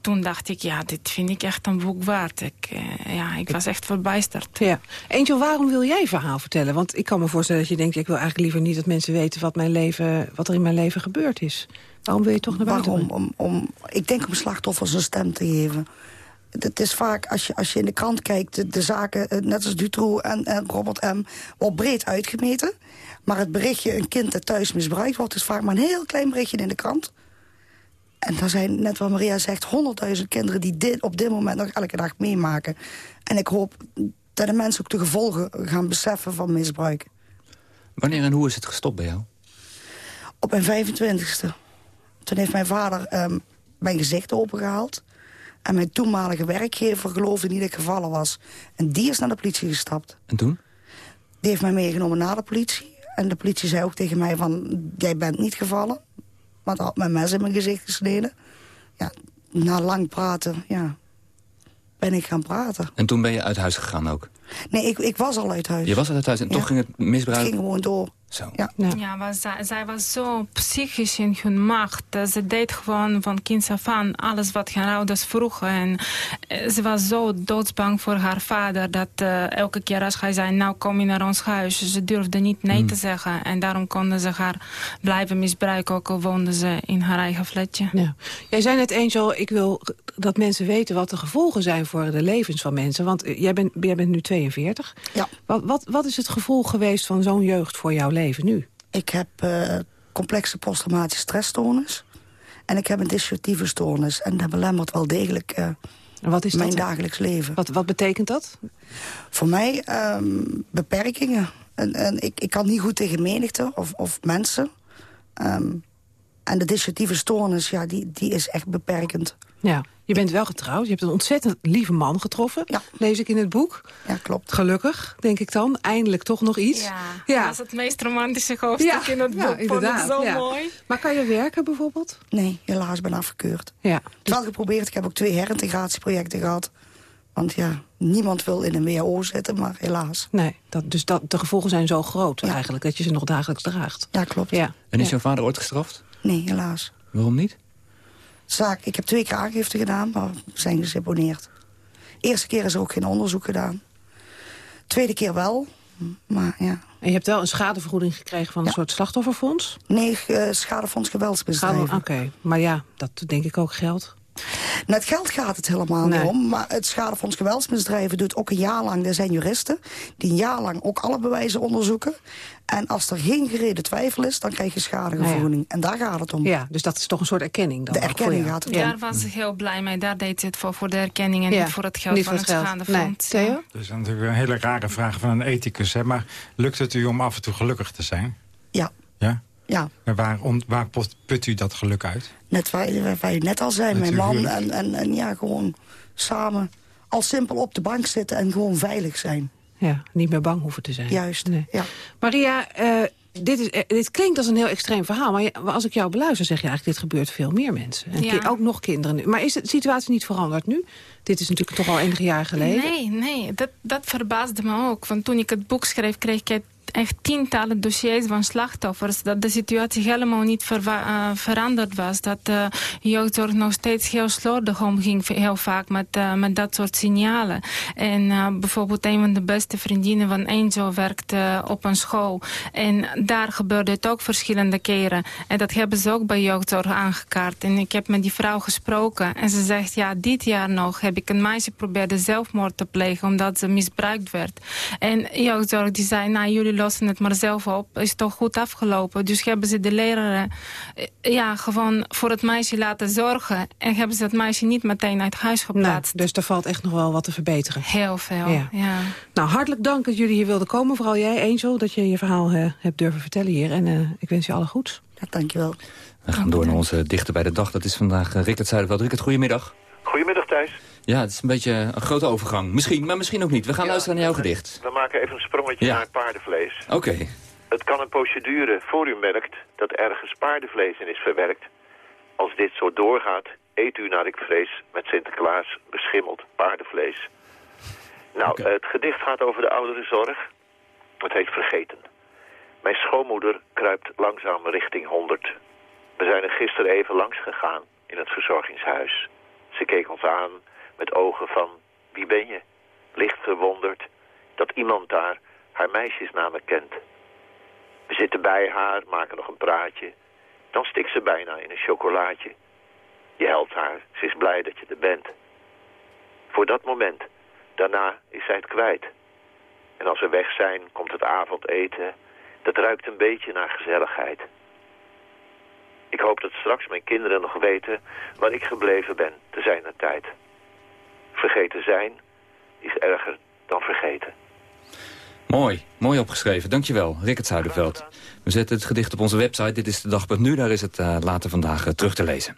[SPEAKER 16] toen dacht ik, ja, dit vind ik echt een boek waard. Ik, eh, ja, ik was echt verbijsterd.
[SPEAKER 4] Ja. Angel, waarom wil jij verhaal vertellen? Want ik kan me voorstellen dat je denkt... ik wil eigenlijk liever niet dat mensen weten wat, mijn leven, wat er in mijn leven gebeurd is. Waarom wil je toch naar buiten
[SPEAKER 15] Waarom? Om, om, ik denk om slachtoffers een stem te geven. Het is vaak, als je, als je in de krant kijkt, de, de zaken, eh, net als Dutroux en, en Robert M., wordt breed uitgemeten. Maar het berichtje, een kind dat thuis misbruikt wordt, is vaak maar een heel klein berichtje in de krant. En er zijn, net wat Maria zegt, honderdduizend kinderen die dit op dit moment nog elke dag meemaken. En ik hoop dat de mensen ook de gevolgen gaan beseffen van misbruik.
[SPEAKER 5] Wanneer en hoe is het gestopt bij jou?
[SPEAKER 15] Op mijn 25ste. Toen heeft mijn vader ehm, mijn gezicht opengehaald. En mijn toenmalige werkgever geloofde niet dat ik gevallen was. En die is naar de politie gestapt.
[SPEAKER 5] En toen?
[SPEAKER 15] Die heeft mij meegenomen naar de politie. En de politie zei ook tegen mij van... jij bent niet gevallen. Want had mijn mes in mijn gezicht gesneden. Ja, na lang praten, ja. ben ik gaan praten.
[SPEAKER 5] En toen ben je uit huis gegaan ook?
[SPEAKER 15] Nee, ik, ik was al uit huis.
[SPEAKER 5] Je was al uit huis en
[SPEAKER 15] Ja.
[SPEAKER 5] toch ging het
[SPEAKER 15] Het
[SPEAKER 5] misbruik...
[SPEAKER 15] ging gewoon door.
[SPEAKER 5] Zo.
[SPEAKER 15] Ja.
[SPEAKER 16] Ja, maar zij, zij was zo psychisch in hun macht. Eh, Ze deed gewoon van kinds af aan alles wat haar ouders vroegen. En eh, ze was zo doodsbang voor haar vader... dat eh, elke keer als hij zei, nou kom je naar ons huis... ze durfde niet nee te zeggen. En daarom konden ze haar blijven misbruiken... ook al woonde ze in haar eigen flatje.
[SPEAKER 4] Ja. Jij zei net, Angel, ik wil dat mensen weten wat de gevolgen zijn voor de levens van mensen. Want jij bent, jij bent nu 42.
[SPEAKER 15] Ja.
[SPEAKER 4] Wat, wat, wat is het gevolg geweest van zo'n jeugd voor jouw leven nu?
[SPEAKER 15] Ik heb eh, complexe posttraumatische stressstoornis. En ik heb een dissociatieve stoornis. En dat belemmert wel degelijk
[SPEAKER 4] En wat is
[SPEAKER 15] mijn
[SPEAKER 4] dat?
[SPEAKER 15] dagelijks leven.
[SPEAKER 4] Wat, wat betekent dat?
[SPEAKER 15] Voor mij ehm, beperkingen. En, en ik, ik kan niet goed tegen menigte of, of mensen. Ehm, en de dissociatieve stoornis, ja, die, die is echt beperkend.
[SPEAKER 4] Ja. Je bent wel getrouwd. Je hebt een ontzettend lieve man getroffen. Lees ik in het boek.
[SPEAKER 15] Ja, klopt.
[SPEAKER 4] Gelukkig, denk ik dan. Eindelijk toch nog iets.
[SPEAKER 16] Ja, dat is het meest romantische hoofdstuk in het boek.
[SPEAKER 4] ja,
[SPEAKER 16] Vond ik
[SPEAKER 4] inderdaad.
[SPEAKER 16] zo
[SPEAKER 4] ja.
[SPEAKER 16] mooi.
[SPEAKER 4] Maar kan je werken bijvoorbeeld?
[SPEAKER 15] Nee, helaas ben afgekeurd.
[SPEAKER 4] Ja.
[SPEAKER 15] Het is wel geprobeerd. Ik heb ook twee herintegratieprojecten gehad. Want ja, niemand wil in een WHO zitten, maar helaas.
[SPEAKER 4] Nee, dat, dus dat, de gevolgen zijn zo groot eigenlijk... dat je ze nog dagelijks draagt.
[SPEAKER 15] Ja, klopt.
[SPEAKER 4] Ja.
[SPEAKER 5] En is
[SPEAKER 4] Ja.
[SPEAKER 5] jouw vader ooit gestraft?
[SPEAKER 15] Nee, helaas.
[SPEAKER 5] Waarom niet?
[SPEAKER 15] Zaak, ik heb twee keer aangifte gedaan, maar we zijn geseponeerd. Eerste keer is er ook geen onderzoek gedaan. Tweede keer wel, maar ja.
[SPEAKER 4] En je hebt wel een schadevergoeding gekregen van een soort slachtofferfonds?
[SPEAKER 15] Nee, eh, schadefonds geweldsmisdrijven.
[SPEAKER 4] Schade- Oké, maar ja, dat denk ik ook geld.
[SPEAKER 15] Met geld gaat het helemaal
[SPEAKER 4] Nee.
[SPEAKER 15] niet om. Maar het Schadefonds Geweldsmisdrijven doet ook een jaar lang... er zijn juristen die een jaar lang ook alle bewijzen onderzoeken. En als er geen gereden twijfel is, dan krijg je schadevergoeding. En daar gaat het om.
[SPEAKER 4] Ja, dus dat is toch een soort erkenning dan?
[SPEAKER 15] De erkenning gaat het om.
[SPEAKER 16] Daar was ik heel blij mee. Daar deed ze het voor, voor de erkenning en
[SPEAKER 4] Ja,
[SPEAKER 16] niet voor het geld
[SPEAKER 4] niet
[SPEAKER 16] van het
[SPEAKER 4] het
[SPEAKER 16] schadefonds.
[SPEAKER 4] Nee. Theo?
[SPEAKER 14] Dat is natuurlijk een hele rare vraag van een ethicus. Hè? Maar lukt het u om af en toe gelukkig te zijn?
[SPEAKER 15] Ja.
[SPEAKER 14] Ja?
[SPEAKER 15] Ja,
[SPEAKER 14] En waar, waar put u dat geluk uit?
[SPEAKER 15] Net waar, je- waar je net al zei,
[SPEAKER 14] Met
[SPEAKER 15] mijn man. En, en, en ja, gewoon samen al simpel op de bank zitten en gewoon veilig zijn.
[SPEAKER 4] Ja, niet meer bang hoeven te zijn.
[SPEAKER 15] Juist,
[SPEAKER 4] Nee.
[SPEAKER 15] ja.
[SPEAKER 4] Maria, eh, dit, is, eh, dit klinkt als een heel extreem verhaal. Maar je- maar als ik jou beluister, zeg je eigenlijk... dit gebeurt veel meer mensen. En
[SPEAKER 16] Ja.
[SPEAKER 4] ook nog kinderen nu. Maar is de situatie niet veranderd nu? Dit is natuurlijk toch al enige jaar geleden.
[SPEAKER 16] Nee, nee, dat, dat verbaasde me ook. Want toen ik het boek schreef, kreeg ik echt tientallen dossiers van slachtoffers. Dat de situatie helemaal niet eh, veranderd was. Dat de jeugdzorg nog steeds heel slordig omging, heel vaak met, eh, met dat soort signalen. En eh, bijvoorbeeld een van de beste vriendinnen van Angel werkt eh, op een school. En daar gebeurde het ook verschillende keren. En dat hebben ze ook bij jeugdzorg aangekaart. En ik heb met die vrouw gesproken. En ze zegt, ja, dit jaar nog heb ik een meisje probeerde zelfmoord te plegen... omdat ze misbruikt werd. En jeugdzorg die zei, nou, jullie lossen het maar zelf op. Is toch goed afgelopen. Dus hebben ze de leraren eh, ja, gewoon voor het meisje laten zorgen. En hebben ze het meisje niet meteen uit huis
[SPEAKER 4] Nou,
[SPEAKER 16] geplaatst.
[SPEAKER 4] dus er valt echt nog wel wat te verbeteren.
[SPEAKER 16] Heel veel,
[SPEAKER 4] Ja.
[SPEAKER 16] ja.
[SPEAKER 4] Nou, hartelijk dank dat jullie hier wilden komen. Vooral jij, Angel, dat je je verhaal eh, hebt durven vertellen hier. En eh, ik wens je alle goeds.
[SPEAKER 15] Ja, dankjewel.
[SPEAKER 5] We gaan door naar onze dichter bij de dag. Dat is vandaag Rickert Zuiderveld. Rickert, goedemiddag.
[SPEAKER 17] Goedemiddag Thijs.
[SPEAKER 5] Ja, het is een beetje een grote overgang. Misschien, maar misschien ook niet. We gaan luisteren naar jouw gedicht.
[SPEAKER 17] We maken even een sprongetje
[SPEAKER 5] Ja.
[SPEAKER 17] naar paardenvlees.
[SPEAKER 5] Oké.
[SPEAKER 17] Het kan een poosje duren voor u merkt dat ergens paardenvlees in is verwerkt. Als dit zo doorgaat, eet u naar ik vrees met Sinterklaas beschimmeld paardenvlees. Nou, het gedicht gaat over de ouderenzorg. Het heet Vergeten. Mijn schoonmoeder kruipt langzaam richting 100. We zijn er gisteren even langs gegaan in het verzorgingshuis. Ze keek ons aan met ogen van, wie ben je? Licht verwonderd dat iemand daar haar meisjesnamen kent. We zitten bij haar, maken nog een praatje. Dan stikt ze bijna in een chocolaatje. Je helpt haar, ze is blij dat je er bent. Voor dat moment, daarna is zij het kwijt. En als we weg zijn, komt het avondeten. Dat ruikt een beetje naar gezelligheid. Ik hoop dat straks mijn kinderen nog weten waar ik gebleven ben te zijn een tijd. Vergeten zijn is erger dan vergeten.
[SPEAKER 5] Mooi, mooi opgeschreven. Dankjewel, Rickert Zuiderveld. We zetten het gedicht op onze website. Dit is de dag.nu, daar is het uh, later vandaag uh, terug te lezen.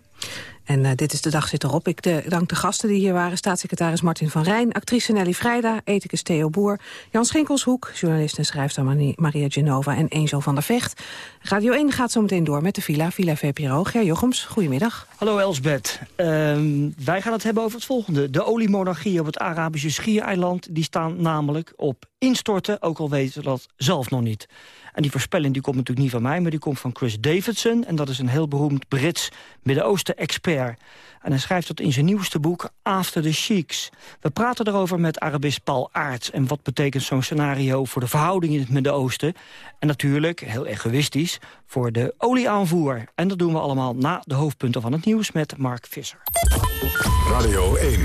[SPEAKER 4] En eh, dit is de dag zit erop. Ik de, dank de gasten die hier waren. Staatssecretaris Martin van Rijn, actrice Nelly Vrijda, ethicus Theo Boer... Jan Schinkelshoek, journalist en schrijfster Maria Genova en Angel van der Vecht. Radio 1 gaat zo meteen door met de Villa, Villa VPRO. Ger Jochems, goedemiddag.
[SPEAKER 18] Hallo Elsbeth. Ehm, wij gaan het hebben over het volgende. De oliemonarchie op het Arabische Schiereiland... die staan namelijk op instorten, ook al weten we dat zelf nog niet. En die voorspelling die komt natuurlijk niet van mij, maar die komt van Chris Davidson. En dat is een heel beroemd Brits Midden-Oosten-expert. En hij schrijft dat in zijn nieuwste boek After the Sheiks. We praten erover met Arabist Paul Aarts. En wat betekent zo'n scenario voor de verhouding in het Midden-Oosten? En natuurlijk, heel egoïstisch, voor de olieaanvoer. En dat doen we allemaal na de hoofdpunten van het nieuws met Mark Visser.
[SPEAKER 1] Radio 1,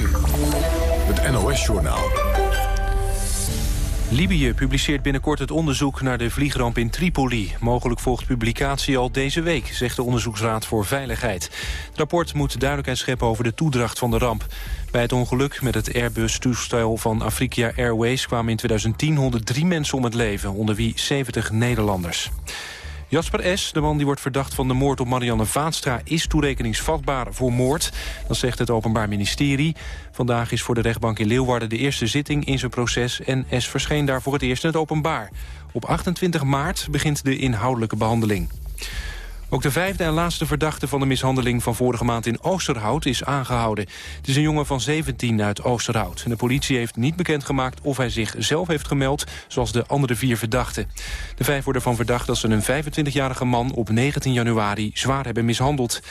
[SPEAKER 1] het NOS-journaal.
[SPEAKER 2] Libië publiceert binnenkort het onderzoek naar de vliegramp in Tripoli. Mogelijk volgt publicatie al deze week, zegt de Onderzoeksraad voor Veiligheid. Het rapport moet duidelijkheid scheppen over de toedracht van de ramp. Bij het ongeluk met het Airbus-toestel van Afrika Airways... kwamen in 2010 103 mensen om het leven, onder wie 70 Nederlanders. Jasper S., de man die wordt verdacht van de moord op Marianne Vaatstra... is toerekeningsvatbaar voor moord. Dat zegt het Openbaar Ministerie. Vandaag is voor de rechtbank in Leeuwarden de eerste zitting in zijn proces... en S. verscheen daar voor het eerst in het openbaar. Op 28 maart begint de inhoudelijke behandeling. Ook de vijfde en laatste verdachte van de mishandeling van vorige maand in Oosterhout is aangehouden. Het is een jongen van 17 uit Oosterhout. De politie heeft niet bekendgemaakt of hij zich zelf heeft gemeld, zoals de andere vier verdachten. De vijf worden van verdacht dat ze een 25-jarige man op 19 januari zwaar hebben mishandeld.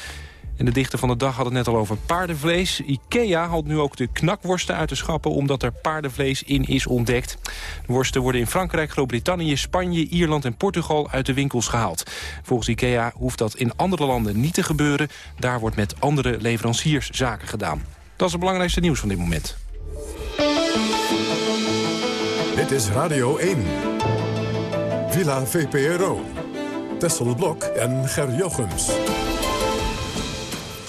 [SPEAKER 2] En de dichter van de dag had het net al over paardenvlees. Ikea haalt nu ook de knakworsten uit de schappen... omdat er paardenvlees in is ontdekt. De worsten worden in Frankrijk, Groot-Brittannië, Spanje, Ierland en Portugal uit de winkels gehaald. Volgens Ikea hoeft dat in andere landen niet te gebeuren. Daar wordt met andere leveranciers zaken gedaan. Dat is het belangrijkste nieuws van dit moment.
[SPEAKER 1] Dit is Radio 1. Villa VPRO. Tessel Blok en Ger Jochems.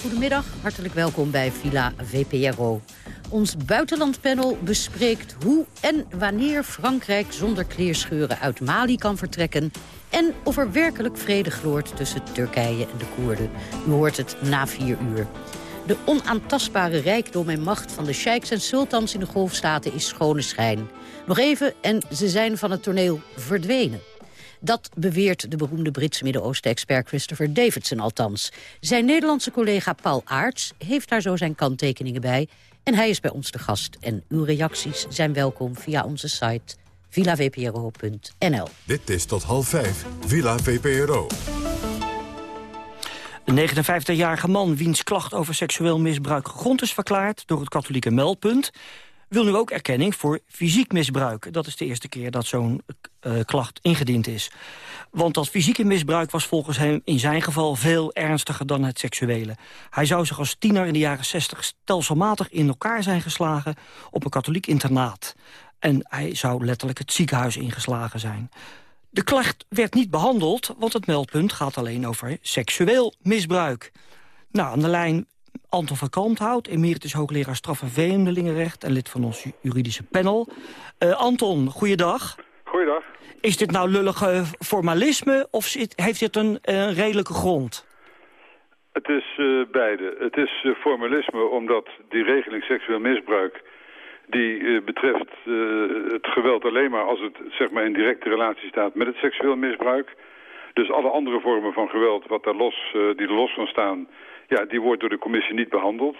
[SPEAKER 19] Goedemiddag, hartelijk welkom bij Villa VPRO. Ons buitenlandpanel bespreekt hoe en wanneer Frankrijk zonder kleerscheuren uit Mali kan vertrekken... en of er werkelijk vrede gloort tussen Turkije en de Koerden. U hoort het na vier uur. De onaantastbare rijkdom en macht van de sheiks en sultans in de golfstaten is schone schijn. Nog even en ze zijn van het toneel verdwenen. Dat beweert de beroemde Britse Midden-Oosten-expert Christopher Davidson althans. Zijn Nederlandse collega Paul Aarts heeft daar zo zijn kanttekeningen bij. En hij is bij ons de gast. En uw reacties zijn welkom via onze site villavpro.nl.
[SPEAKER 1] Dit is tot half vijf, Villa VPRO.
[SPEAKER 18] Een 59-jarige man wiens klacht over seksueel misbruik grond is verklaard... door het katholieke meldpunt wil nu ook erkenning voor fysiek misbruik. Dat is de eerste keer dat zo'n eh, klacht ingediend is. Want dat fysieke misbruik was volgens hem in zijn geval veel ernstiger dan het seksuele. Hij zou zich als tiener in de jaren 60 stelselmatig in elkaar zijn geslagen op een katholiek internaat. En hij zou letterlijk het ziekenhuis ingeslagen zijn. De klacht werd niet behandeld, want het meldpunt gaat alleen over seksueel misbruik. Nou, aan de lijn Anton van Kalmthout, emeritus hoogleraar straf- en vreemdelingenrecht... en lid van ons ju- juridische panel. Eh, Anton, goeiedag.
[SPEAKER 20] Goeiedag.
[SPEAKER 18] Is dit nou lullige formalisme of zit, heeft dit een redelijke grond?
[SPEAKER 20] Het is eh, beide. Het is eh, formalisme omdat die regeling seksueel misbruik... die betreft het geweld alleen maar als het zeg maar, in directe relatie staat met het seksueel misbruik. Dus alle andere vormen van geweld wat daar los, eh, die er los van staan... Ja, die wordt door de commissie niet behandeld.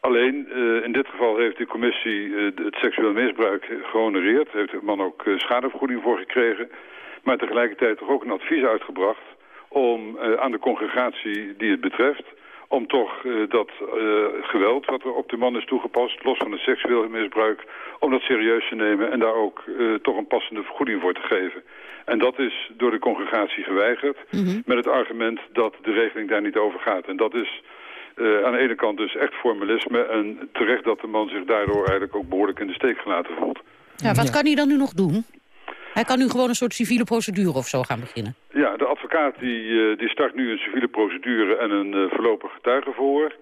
[SPEAKER 20] Alleen, eh, in dit geval heeft de commissie eh, het seksueel misbruik gehonoreerd. Heeft de man ook schadevergoeding voor gekregen. Maar tegelijkertijd toch ook een advies uitgebracht om aan de congregatie die het betreft... om toch eh, dat eh, geweld wat er op de man is toegepast, los van het seksueel misbruik... om dat serieus te nemen en daar ook eh, toch een passende vergoeding voor te geven. En dat is door de congregatie geweigerd met het argument dat de regeling daar niet over gaat. En dat is eh, aan de ene kant dus echt formalisme en terecht dat de man zich daardoor eigenlijk ook behoorlijk in de steek gelaten voelt.
[SPEAKER 19] Ja, wat kan hij dan nu nog doen? Hij kan nu gewoon een soort civiele procedure of zo gaan beginnen.
[SPEAKER 20] Ja, de advocaat die, eh, die start nu een civiele procedure en een eh, voorlopig getuigenverhoor.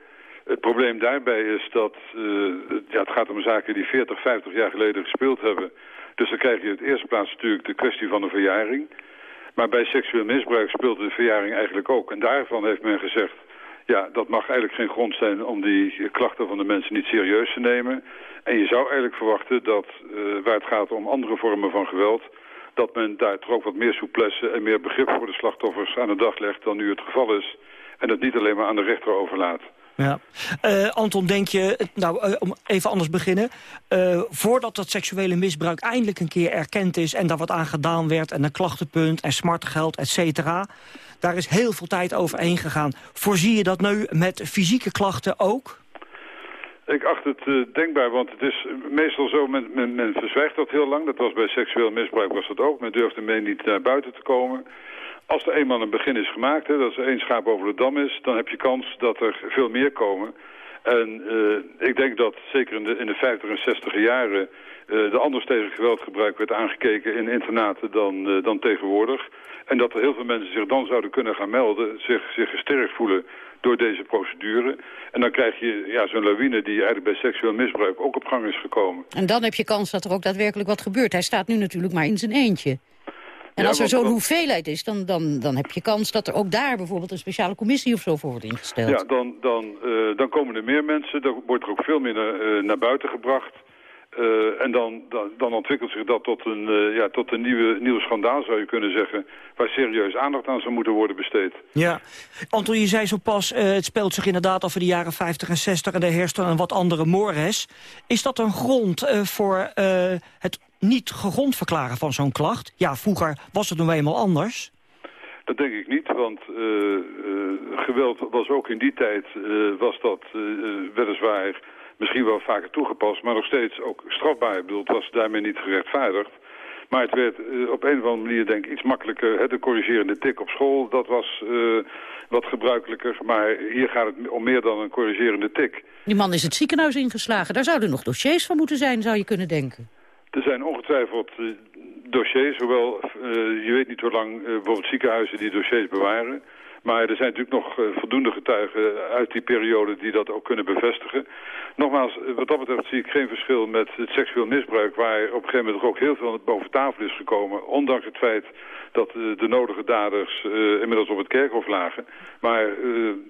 [SPEAKER 20] Het probleem daarbij is dat eh, het- ja, het gaat om zaken die 40, 50 jaar geleden gespeeld hebben. Dus dan krijg je in de eerste plaats natuurlijk de kwestie van de verjaring. Maar bij seksueel misbruik speelt de verjaring eigenlijk ook. En daarvan heeft men gezegd, Ja, dat mag eigenlijk geen grond zijn om die klachten van de mensen niet serieus te nemen. En je zou eigenlijk verwachten dat, waar het gaat om andere vormen van geweld... dat men daar toch ook wat meer souplesse en meer begrip voor de slachtoffers aan de dag legt dan nu het geval is. En het niet alleen maar aan de rechter overlaat.
[SPEAKER 18] Ja. Eh, Anton, denk je, nou, eh, om even anders beginnen... eh, voordat dat seksuele misbruik eindelijk een keer erkend is... en daar wat aan gedaan werd, en een klachtenpunt en smartgeld, et cetera... daar is heel veel tijd overheen gegaan. Voorzie je dat nu met fysieke klachten ook?
[SPEAKER 20] Ik acht het eh, denkbaar, want het is meestal zo, men, men, men verzwijgt dat heel lang. Dat was bij seksueel misbruik was dat ook. Men durfde mee niet naar buiten te komen. Als er eenmaal een begin is gemaakt, hè, dat er één schaap over de dam is... dan heb je kans dat er veel meer komen. En eh, ik denk dat zeker in de, in de 50 en 60 jaren... eh, er anders tegen geweldgebruik werd aangekeken in internaten dan, dan tegenwoordig. En dat er heel veel mensen zich dan zouden kunnen gaan melden... zich, zich gesterkt voelen door deze procedure. En dan krijg je ja, zo'n lawine die eigenlijk bij seksueel misbruik ook op gang is gekomen.
[SPEAKER 19] En dan heb je kans dat er ook daadwerkelijk wat gebeurt. Hij staat nu natuurlijk maar in zijn eentje. En
[SPEAKER 20] Ja,
[SPEAKER 19] als er zo'n hoeveelheid is, dan, dan, dan heb je kans dat er ook daar bijvoorbeeld een speciale commissie of zo voor wordt ingesteld.
[SPEAKER 20] Ja, dan, dan, eh, dan komen er meer mensen, dan wordt er ook veel meer eh, naar buiten gebracht. Eh, en dan, dan, dan ontwikkelt zich dat tot een, eh, ja, tot een nieuwe, nieuwe schandaal, zou je kunnen zeggen... waar serieus aandacht aan zou moeten worden besteed.
[SPEAKER 18] Ja. Anton, je zei zo pas, eh, het speelt zich inderdaad af in de jaren 50 en 60... en er heerst een wat andere mores. Is dat een grond voor het niet gegrond verklaren van zo'n klacht? Ja, vroeger was het nu eenmaal anders.
[SPEAKER 20] Dat denk ik niet, want geweld was ook in die tijd, was dat weliswaar misschien wel vaker toegepast, maar nog steeds ook strafbaar. Ik bedoel, het was daarmee niet gerechtvaardigd. Maar het werd eh, op een of andere manier denk ik iets makkelijker. Hè, de corrigerende tik op school, dat was eh, wat gebruikelijker. Maar hier gaat het om meer dan een corrigerende tik.
[SPEAKER 19] Die man is het ziekenhuis ingeslagen. Daar zouden nog dossiers van moeten zijn, zou je kunnen denken.
[SPEAKER 20] Er zijn ongetwijfeld eh, dossiers, hoewel je weet niet hoe lang bijvoorbeeld ziekenhuizen die dossiers bewaren. Maar er zijn natuurlijk nog eh, voldoende getuigen uit die periode die dat ook kunnen bevestigen. Nogmaals, eh, wat dat betreft zie ik geen verschil met het seksueel misbruik... waar op een gegeven moment ook heel veel boven tafel is gekomen. Ondanks het feit dat eh, de nodige daders inmiddels op het kerkhof lagen. Maar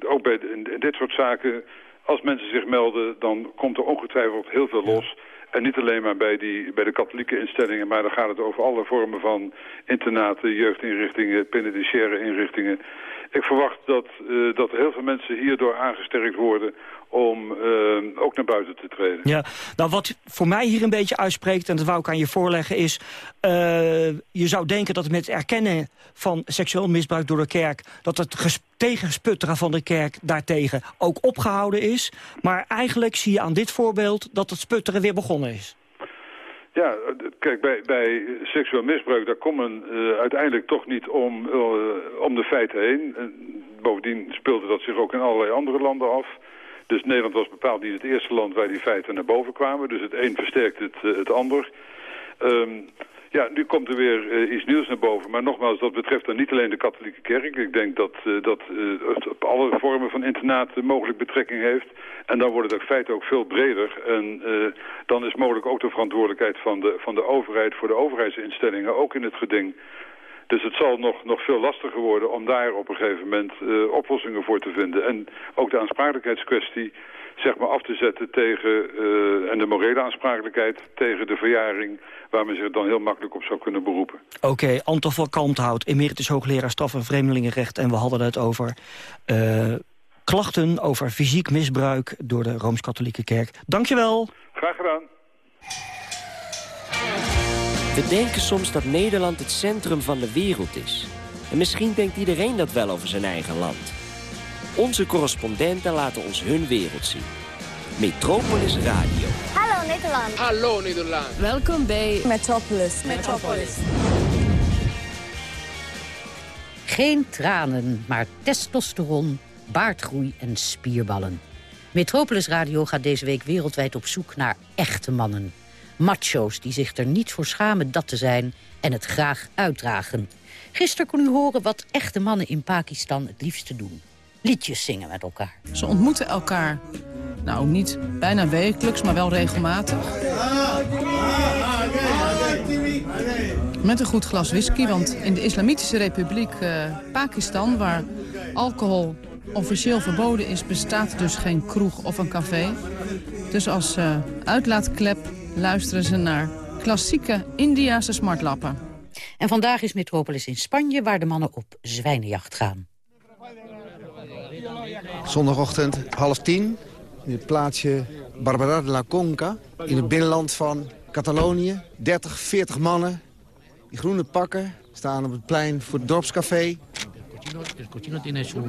[SPEAKER 20] ook bij dit soort zaken, als mensen zich melden... dan komt er ongetwijfeld heel veel los... En niet alleen maar bij, die, bij de katholieke instellingen, maar dan gaat het over alle vormen van internaten, jeugdinrichtingen, penitentiaire inrichtingen. Ik verwacht dat, eh, dat heel veel mensen hierdoor aangesterkt worden om eh, ook naar buiten te treden.
[SPEAKER 18] Ja, nou wat voor mij hier een beetje uitspreekt, en dat wou ik aan je voorleggen, is... eh, je zou denken dat met het erkennen van seksueel misbruik door de kerk... dat het ges- tegensputteren van de kerk daartegen ook opgehouden is. Maar eigenlijk zie je aan dit voorbeeld dat het sputteren weer begonnen is.
[SPEAKER 20] Ja, kijk, bij, bij seksueel misbruik, daar komt men eh, uiteindelijk toch niet om, eh, om de feiten heen. En bovendien speelde dat zich ook in allerlei andere landen af. Dus Nederland was bepaald niet het eerste land waar die feiten naar boven kwamen. Dus het een versterkt het, eh, het ander. Ehm, ja, nu komt er weer eh, iets nieuws naar boven. Maar nogmaals, dat betreft dan niet alleen de katholieke kerk. Ik denk dat, eh, dat eh, op alle vormen van internaat mogelijk betrekking heeft. En dan wordt het ook feit ook veel breder. En dan is mogelijk ook de verantwoordelijkheid van de, van de overheid voor de overheidsinstellingen ook in het geding. Dus het zal nog, nog veel lastiger worden om daar op een gegeven moment oplossingen voor te vinden. En ook de aansprakelijkheidskwestie zeg maar af te zetten tegen, eh, en de morele aansprakelijkheid tegen de verjaring, waar men zich dan heel makkelijk op zou kunnen beroepen.
[SPEAKER 18] Oké, Anton van Kalmthout, emeritus hoogleraar straf- en vreemdelingenrecht... en we hadden het over eh, klachten over fysiek misbruik door de Rooms-Katholieke Kerk. Dankjewel.
[SPEAKER 20] Graag gedaan.
[SPEAKER 21] We denken soms dat Nederland het centrum van de wereld is. En misschien denkt iedereen dat wel over zijn eigen land. Onze correspondenten laten ons hun wereld zien. Metropolis Radio.
[SPEAKER 22] Hallo Nederland. Hallo Nederland. Welkom bij Metropolis. Metropolis.
[SPEAKER 19] Geen tranen, maar testosteron, baardgroei en spierballen. Metropolis Radio gaat deze week wereldwijd op zoek naar echte mannen. Macho's die zich er niet voor schamen dat te zijn en het graag uitdragen. Gisteren kon u horen wat echte mannen in Pakistan het liefste doen. Liedjes zingen met elkaar.
[SPEAKER 23] Ze ontmoeten elkaar, nou niet bijna wekelijks, maar wel regelmatig. Met een goed glas whisky, want in de Islamitische Republiek eh, Pakistan... waar alcohol officieel verboden is, bestaat dus geen kroeg of een café. Dus als eh, uitlaatklep luisteren ze naar klassieke Indiase smartlappen.
[SPEAKER 19] En vandaag is Metropolis in Spanje, waar de mannen op zwijnenjacht gaan.
[SPEAKER 24] Zondagochtend half tien in het plaatsje Barbara de la Conca... in het binnenland van Catalonië. 30, 40 mannen, die groene pakken, staan op het plein voor het dorpscafé.
[SPEAKER 25] El cochino tiene su,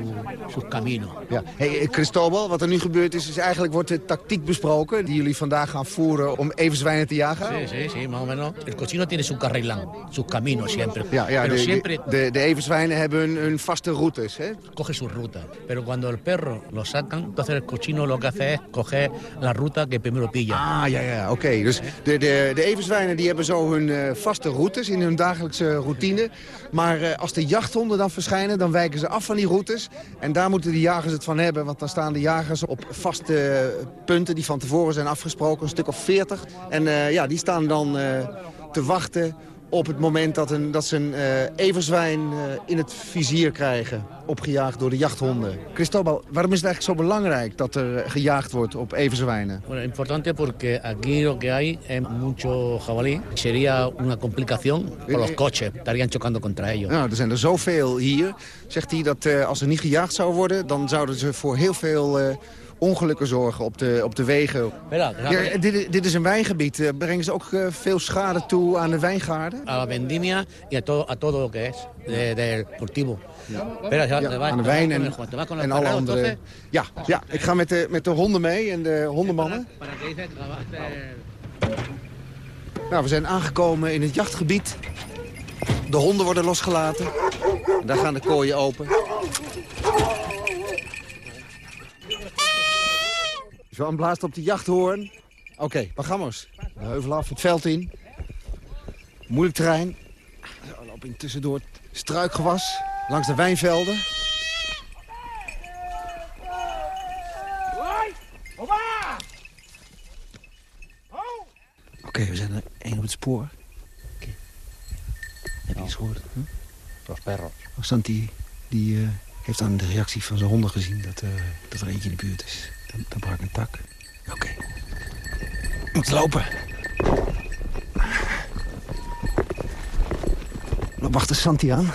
[SPEAKER 25] su camino.
[SPEAKER 24] Ja. Hey, Christobal, wat er nu gebeurd is, is eigenlijk wordt de tactiek besproken... die jullie vandaag gaan voeren om everzwijnen te jagen?
[SPEAKER 25] Sí, sí, sí, más o menos. El cochino tiene su carrilán, su camino siempre.
[SPEAKER 24] Ja, ja de,
[SPEAKER 25] siempre
[SPEAKER 24] de, de, everzwijnen hebben hun, hun vaste routes, hè?
[SPEAKER 25] coge su ruta. Pero cuando el perro lo sacan, entonces el cochino lo que hace es coger la ruta que primero pilla.
[SPEAKER 24] Ah, ja, ja, oké. Dus de, de, de everzwijnen die hebben zo hun eh, vaste routes in hun dagelijkse routine. Maar eh, als de jachthonden dan verschijnen, dan wijken ze af van die routes. En daar moeten de jagers het van hebben. Want dan staan de jagers op vaste punten die van tevoren zijn afgesproken. Een stuk of veertig. En eh, ja, die staan dan eh, te wachten op het moment dat, een, dat ze een eh, everzwijn eh, in het vizier krijgen. Opgejaagd door de jachthonden. Cristobal, waarom is het eigenlijk zo belangrijk dat er eh, gejaagd wordt op everzwijnen?
[SPEAKER 25] Bueno, importante porque aquí lo que hay es mucho jabalí. Sería una complicación por los coches. Estarían chocando contra ellos.
[SPEAKER 24] Nou, er zijn er zoveel hier. Zegt hij dat eh, als er niet gejaagd zou worden... dan zouden ze voor heel veel ongelukken zorgen op de, op de wegen. Ja, dit, dit is een wijngebied. Eh, Brengen ze ook eh, veel schade toe aan de wijngaarden?
[SPEAKER 25] a la vendimia y a todo, a todo lo que es de- cultivo. Ya,
[SPEAKER 24] Ja,
[SPEAKER 25] vas-
[SPEAKER 24] aan de wijn en, alle andere... Ja, ja, ik ga met de, met de honden mee en de hondenmannen. Nou, we zijn aangekomen in het jachtgebied. De honden worden losgelaten. Daar gaan de kooien open. Joan blaast op de jachthoorn. Oké, vamos. De heuvel af, het veld in. Moeilijk terrein. Zo, loop in tussendoor het struikgewas. Langs de wijnvelden. Oké, we zijn er één op het spoor. Heb je iets gehoord? Hm?
[SPEAKER 25] los perros.
[SPEAKER 24] Oh, Santi die, eh, heeft aan de reactie van zijn honden gezien dat, eh, dat er eentje in de buurt is. Dan, dan brak een tak. Oké. Moet lopen. Loop achter Santi aan.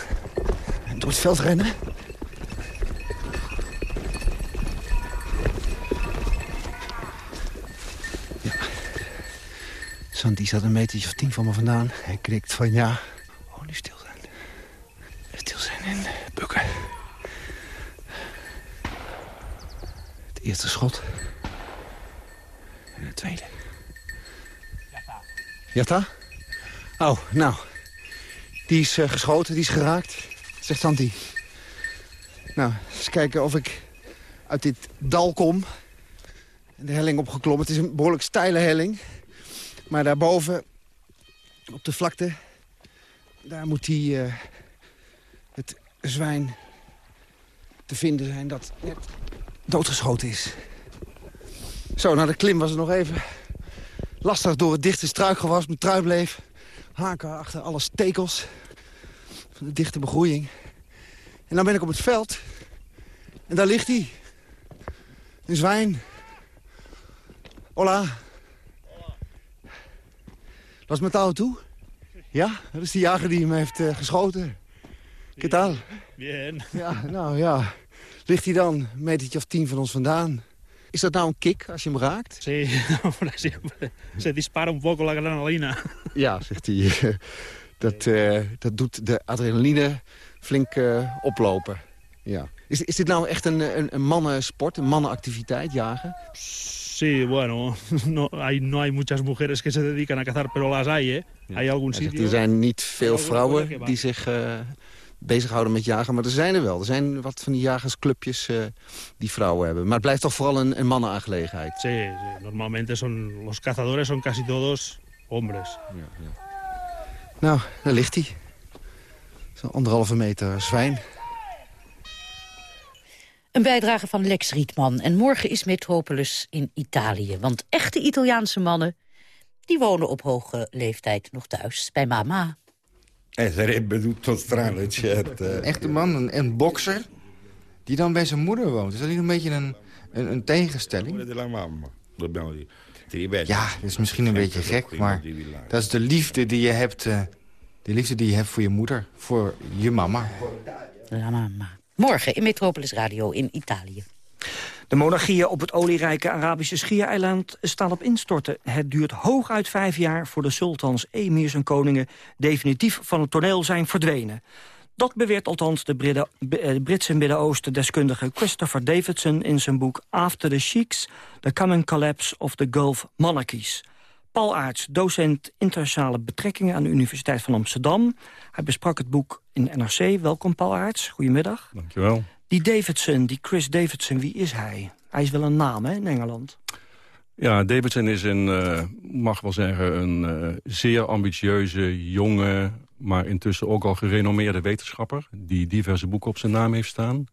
[SPEAKER 24] En door het veld rennen. Ja. Santi staat een metertje of tien van me vandaan. Hij knikt van ja. Oh, nu stil zijn. Stil zijn en bukken. Het eerste schot. En het tweede. Jatta? Oh, nou. Die is eh, geschoten, die is geraakt. Zegt Santi. Nou, eens kijken of ik uit dit dal kom. De helling opgeklommen. Het is een behoorlijk steile helling. Maar daarboven, op de vlakte... daar moet hij... eh, het zwijn te vinden zijn dat doodgeschoten is. Zo, nou de klim was er nog even lastig door het dichte struikgewas. Mijn trui bleef haken achter alle stekels van de dichte begroeiing. En dan ben ik op het veld. En daar ligt hij. Een zwijn. Hola. Dat is met touw toe? Ja, dat is de jager die hem heeft eh, geschoten. ¿Qué tal?
[SPEAKER 26] Bien.
[SPEAKER 24] Ja, nou ja. Ligt hij dan een metertje of tien van ons vandaan? Is dat nou een kick als je hem raakt?
[SPEAKER 26] Sí, siempre se dispara un poco la adrenalina.
[SPEAKER 24] Ja, zegt hij. Dat, eh, dat doet de adrenaline flink eh, oplopen. Ja. Is, is dit nou echt een, een, een mannensport, een mannenactiviteit, jagen?
[SPEAKER 26] Sí, bueno, no hay, no hay muchas mujeres que se dedican a cazar, pero las hay, ¿eh? Hay algún sitio.
[SPEAKER 24] er zijn niet veel vrouwen die zich bezighouden met jagen, maar er zijn er wel. Er zijn wat van die jagersclubjes eh, die vrouwen hebben. Maar het blijft toch vooral een, een mannenaangelegenheid.
[SPEAKER 26] Sí, sí, normalmente son los cazadores son casi todos hombres.
[SPEAKER 24] Nou, daar ligt hij. Zo'n anderhalve meter zwijn.
[SPEAKER 19] Een bijdrage van Lex Rietman. En morgen is Metropolis in Italië. Want echte Italiaanse mannen, die wonen op hoge leeftijd nog thuis bij mama.
[SPEAKER 27] Eh, sarebbe tutto strano, certo.
[SPEAKER 28] Een echte man, een, een bokser.
[SPEAKER 29] die dan bij zijn moeder woont. Is dat niet een beetje een, een, een tegenstelling? Ja, dat is misschien een beetje gek, maar dat is de liefde die je hebt... eh, de liefde die je hebt voor je moeder, voor je mama.
[SPEAKER 19] La mama. Morgen in Metropolis Radio in Italië.
[SPEAKER 18] De monarchieën op het olierijke Arabische schiereiland staan op instorten. Het duurt hooguit vijf jaar voor de sultans, emirs en koningen... definitief van het toneel zijn verdwenen. Dat beweert althans de, eh, Britse Midden-Oosten-deskundige Christopher Davidson... in zijn boek After the Sheiks, The Coming Collapse of the Gulf Monarchies. Paul Aarts, docent internationale betrekkingen aan de Universiteit van Amsterdam. Hij besprak het boek in NRC. Welkom Paul Aarts, goedemiddag.
[SPEAKER 30] Dankjewel.
[SPEAKER 18] Die Davidson, die Chris Davidson, wie is hij? Hij is wel een naam hè, in Engeland.
[SPEAKER 30] Ja, Davidson is een, eh, mag wel zeggen, een eh, zeer ambitieuze, jonge... maar intussen ook al gerenommeerde wetenschapper... die diverse boeken op zijn naam heeft staan.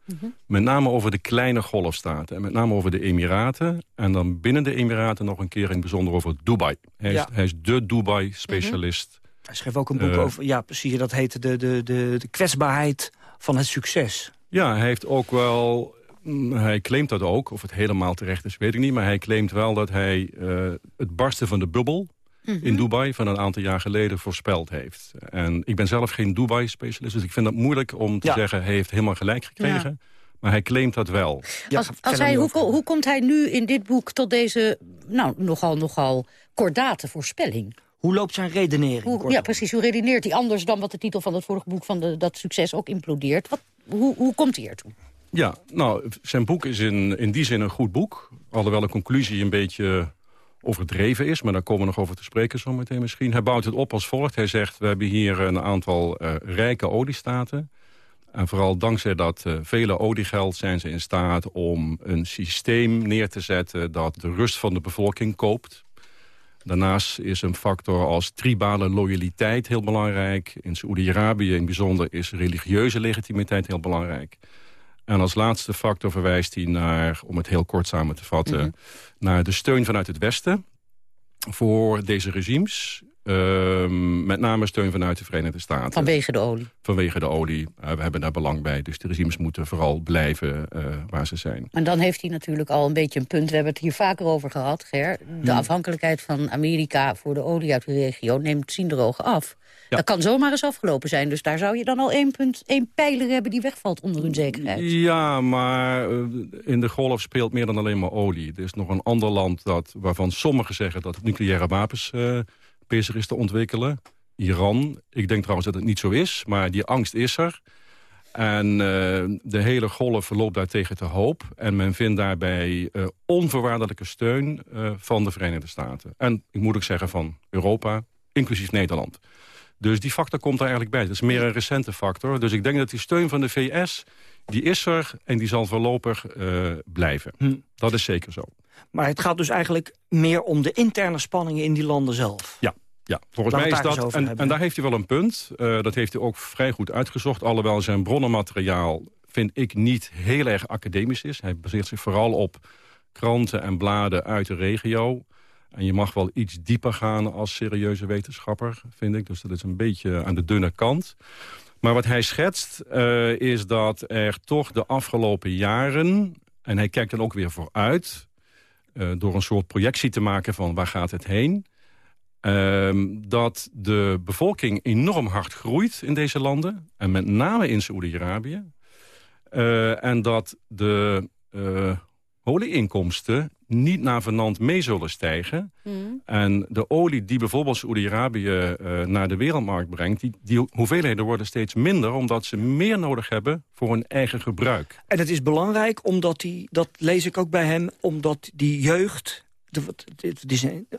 [SPEAKER 30] Met name over de kleine golfstaten. En met name over de Emiraten. En dan binnen de Emiraten nog een keer in het bijzonder over Dubai. Hij,
[SPEAKER 18] Ja.
[SPEAKER 30] is, hij is de Dubai-specialist.
[SPEAKER 18] Hij schreef ook een boek
[SPEAKER 30] Eh,
[SPEAKER 18] over, ja precies, dat heette de, de, de, de kwetsbaarheid van het succes.
[SPEAKER 30] Ja, hij heeft ook wel... mm, Hij claimt dat ook, of het helemaal terecht is, weet ik niet. Maar hij claimt wel dat hij eh, het barsten van de bubbel in Dubai... van een aantal jaar geleden voorspeld heeft. En ik ben zelf geen Dubai-specialist, dus ik vind het moeilijk om te
[SPEAKER 19] Ja.
[SPEAKER 30] zeggen... hij heeft helemaal gelijk gekregen. Maar hij claimt dat wel.
[SPEAKER 19] als, als hij, hoe, hoe komt hij nu in dit boek tot deze nou, nogal, nogal kordate voorspelling?
[SPEAKER 18] Hoe loopt zijn redenering?
[SPEAKER 19] Hoe, ja, precies. Hoe redeneert hij anders dan wat de titel van het vorige boek van de, dat succes ook implodeert? Wat, hoe, hoe komt hij ertoe?
[SPEAKER 30] Ja, nou, zijn boek is in, in die zin een goed boek. Alhoewel de conclusie een beetje overdreven is. Maar daar komen we nog over te spreken zo meteen misschien. Hij bouwt het op als volgt. Hij zegt, we hebben hier een aantal eh, rijke oliestaten. En vooral dankzij dat eh, vele oliegeld zijn ze in staat om een systeem neer te zetten... dat de rust van de bevolking koopt. Daarnaast is een factor als tribale loyaliteit heel belangrijk. In Saoedi-Arabië in het bijzonder is religieuze legitimiteit heel belangrijk. En als laatste factor verwijst hij naar, om het heel kort samen te vatten...
[SPEAKER 19] Mhm.
[SPEAKER 30] naar de steun vanuit het Westen voor deze regimes. Ehm, met name steun vanuit de Verenigde Staten.
[SPEAKER 19] Vanwege de olie.
[SPEAKER 30] Vanwege de olie. Eh, we hebben daar belang bij. Dus de regimes moeten vooral blijven eh, waar ze zijn.
[SPEAKER 19] En dan heeft hij natuurlijk al een beetje een punt. We hebben het hier vaker over gehad, Ger. De
[SPEAKER 30] Hmm.
[SPEAKER 19] afhankelijkheid van Amerika voor de olie uit de regio neemt zienderogen af.
[SPEAKER 30] Ja.
[SPEAKER 19] Dat kan zomaar eens afgelopen zijn. Dus daar zou je dan al één, punt, één pijler hebben die wegvalt onder hun zekerheid.
[SPEAKER 30] Ja, maar eh, in de golf speelt meer dan alleen maar olie. Er is nog een ander land dat, waarvan sommigen zeggen... dat het nucleaire wapens bezig is te ontwikkelen. Iran. Ik denk trouwens dat het niet zo is, maar die angst is er. En eh, de hele golf verloopt daartegen te hoop. En men vindt daarbij eh, onvoorwaardelijke steun eh, van de Verenigde Staten. En ik moet ook zeggen van Europa, inclusief Nederland. Dus die factor komt er eigenlijk bij. Dat is meer een recente factor. Dus ik denk dat die steun van de VS, die is er en die zal voorlopig blijven. Dat is zeker zo.
[SPEAKER 18] Maar het gaat dus eigenlijk meer om de interne spanningen in die landen zelf.
[SPEAKER 30] Ja, ja. volgens mij is dat... En, en daar heeft hij wel een punt. Eh, dat heeft hij ook vrij goed uitgezocht. Alhoewel zijn bronnenmateriaal, vind ik, niet heel erg academisch is. Hij baseert zich vooral op kranten en bladen uit de regio. En je mag wel iets dieper gaan als serieuze wetenschapper, vind ik. Dus dat is een beetje aan de dunne kant. Maar wat hij schetst eh, is dat er toch de afgelopen jaren... en hij kijkt dan ook weer vooruit... eh, door een soort projectie te maken van waar gaat het heen... ehm, dat de bevolking enorm hard groeit in deze landen. En met name in Saoedi-Arabië. Eh, en dat de eh olieinkomsten niet navenant mee zullen stijgen. En de olie die bijvoorbeeld Saoedi-Arabië eh, naar de wereldmarkt brengt... Die, die hoeveelheden worden steeds minder... omdat ze meer nodig hebben voor hun eigen gebruik.
[SPEAKER 18] En het is belangrijk, omdat die, dat lees ik ook bij hem... omdat die jeugd,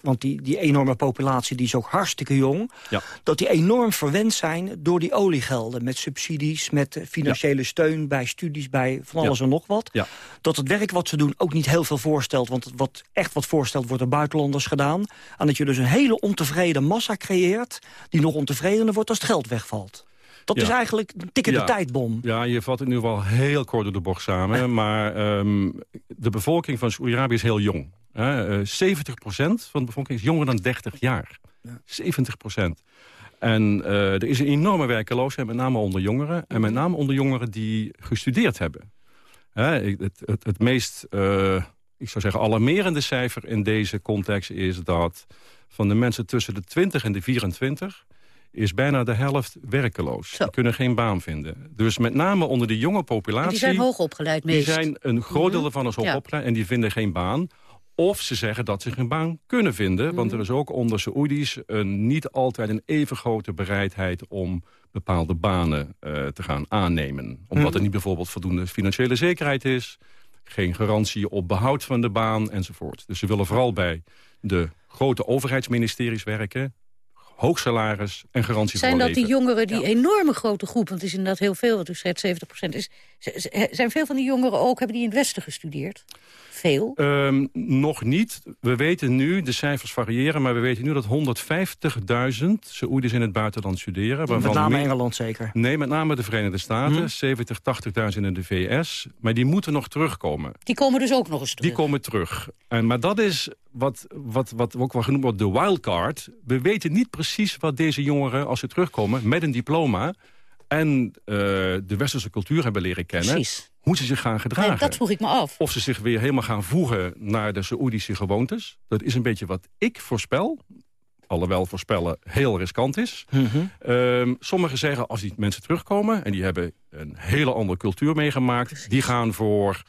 [SPEAKER 18] want die, die enorme populatie die is ook hartstikke jong...
[SPEAKER 30] Ja.
[SPEAKER 18] dat die enorm verwend zijn door die oliegelden... met subsidies, met eh, financiële steun bij studies, bij van alles
[SPEAKER 30] Ja.
[SPEAKER 18] en nog wat.
[SPEAKER 30] Ja.
[SPEAKER 18] Dat het werk wat ze doen ook niet heel veel voorstelt... want wat echt wat voorstelt wordt door buitenlanders gedaan. En dat je dus een hele ontevreden massa creëert... die nog ontevredener wordt als het geld wegvalt. Dat
[SPEAKER 30] Ja.
[SPEAKER 18] is eigenlijk een tikkende
[SPEAKER 30] Ja.
[SPEAKER 18] tijdbom.
[SPEAKER 30] Ja, je vat het nu wel heel kort door de bocht samen. Maar ehm, de bevolking van Saoedi-Arabië is heel jong. Hè. Eh, 70% van de bevolking is jonger dan 30 jaar. 70%. En eh, er is een enorme werkeloosheid, met name onder jongeren. En met name onder jongeren die gestudeerd hebben. Het, het, het meest, eh, ik zou zeggen, alarmerende cijfer in deze context is dat van de mensen tussen de 20 en de 24 is bijna de helft werkeloos. Die kunnen geen baan vinden. Dus met name onder de jonge populatie...
[SPEAKER 19] Die zijn hoogopgeleid
[SPEAKER 30] Die
[SPEAKER 19] meest.
[SPEAKER 30] zijn een groot deel
[SPEAKER 19] Mhm.
[SPEAKER 30] ervan is
[SPEAKER 19] Ja.
[SPEAKER 30] hoogopgeleid en die vinden geen baan. Of ze zeggen dat ze geen baan kunnen vinden. Want
[SPEAKER 19] Mhm.
[SPEAKER 30] er is ook onder Saoedi's een, niet altijd een even grote bereidheid... om bepaalde banen eh, te gaan aannemen. Omdat
[SPEAKER 19] Mhm.
[SPEAKER 30] er niet bijvoorbeeld voldoende financiële zekerheid is... geen garantie op behoud van de baan enzovoort. Dus ze willen vooral bij de grote overheidsministeries werken... hoog salaris en garantie
[SPEAKER 19] Zijn
[SPEAKER 30] voor
[SPEAKER 19] dat
[SPEAKER 30] leven.
[SPEAKER 19] die jongeren, die enorme grote groep... want het is inderdaad heel veel, wat u zegt, 70% is... z- z- Zijn veel van die jongeren ook, hebben die in het Westen gestudeerd? Veel?
[SPEAKER 30] Ehm, nog niet. We weten nu, de cijfers variëren... maar we weten nu dat 150.000 Saoedi's in het buitenland studeren.
[SPEAKER 18] Met
[SPEAKER 30] waarvan
[SPEAKER 18] name
[SPEAKER 30] meer-
[SPEAKER 18] Engeland zeker.
[SPEAKER 30] Nee, met name de Verenigde Staten.
[SPEAKER 18] Mhm.
[SPEAKER 30] 70, 80.000 in de VS. Maar die moeten nog terugkomen.
[SPEAKER 19] Die komen dus ook nog eens terug.
[SPEAKER 30] Die komen terug. En, maar dat is wat, wat, wat ook wel genoemd wordt de wildcard. We weten niet precies wat deze jongeren, als ze terugkomen... met een diploma en eh, de westerse cultuur hebben leren kennen...
[SPEAKER 19] Precies.
[SPEAKER 30] hoe ze zich gaan gedragen.
[SPEAKER 19] Nee, dat vroeg ik me af.
[SPEAKER 30] Of ze zich weer helemaal gaan voegen naar de Saoedische gewoontes. Dat is een beetje wat ik voorspel. Alhoewel voorspellen heel riskant is. Ehm, sommigen zeggen als die mensen terugkomen... en die hebben een hele andere cultuur meegemaakt... die gaan voor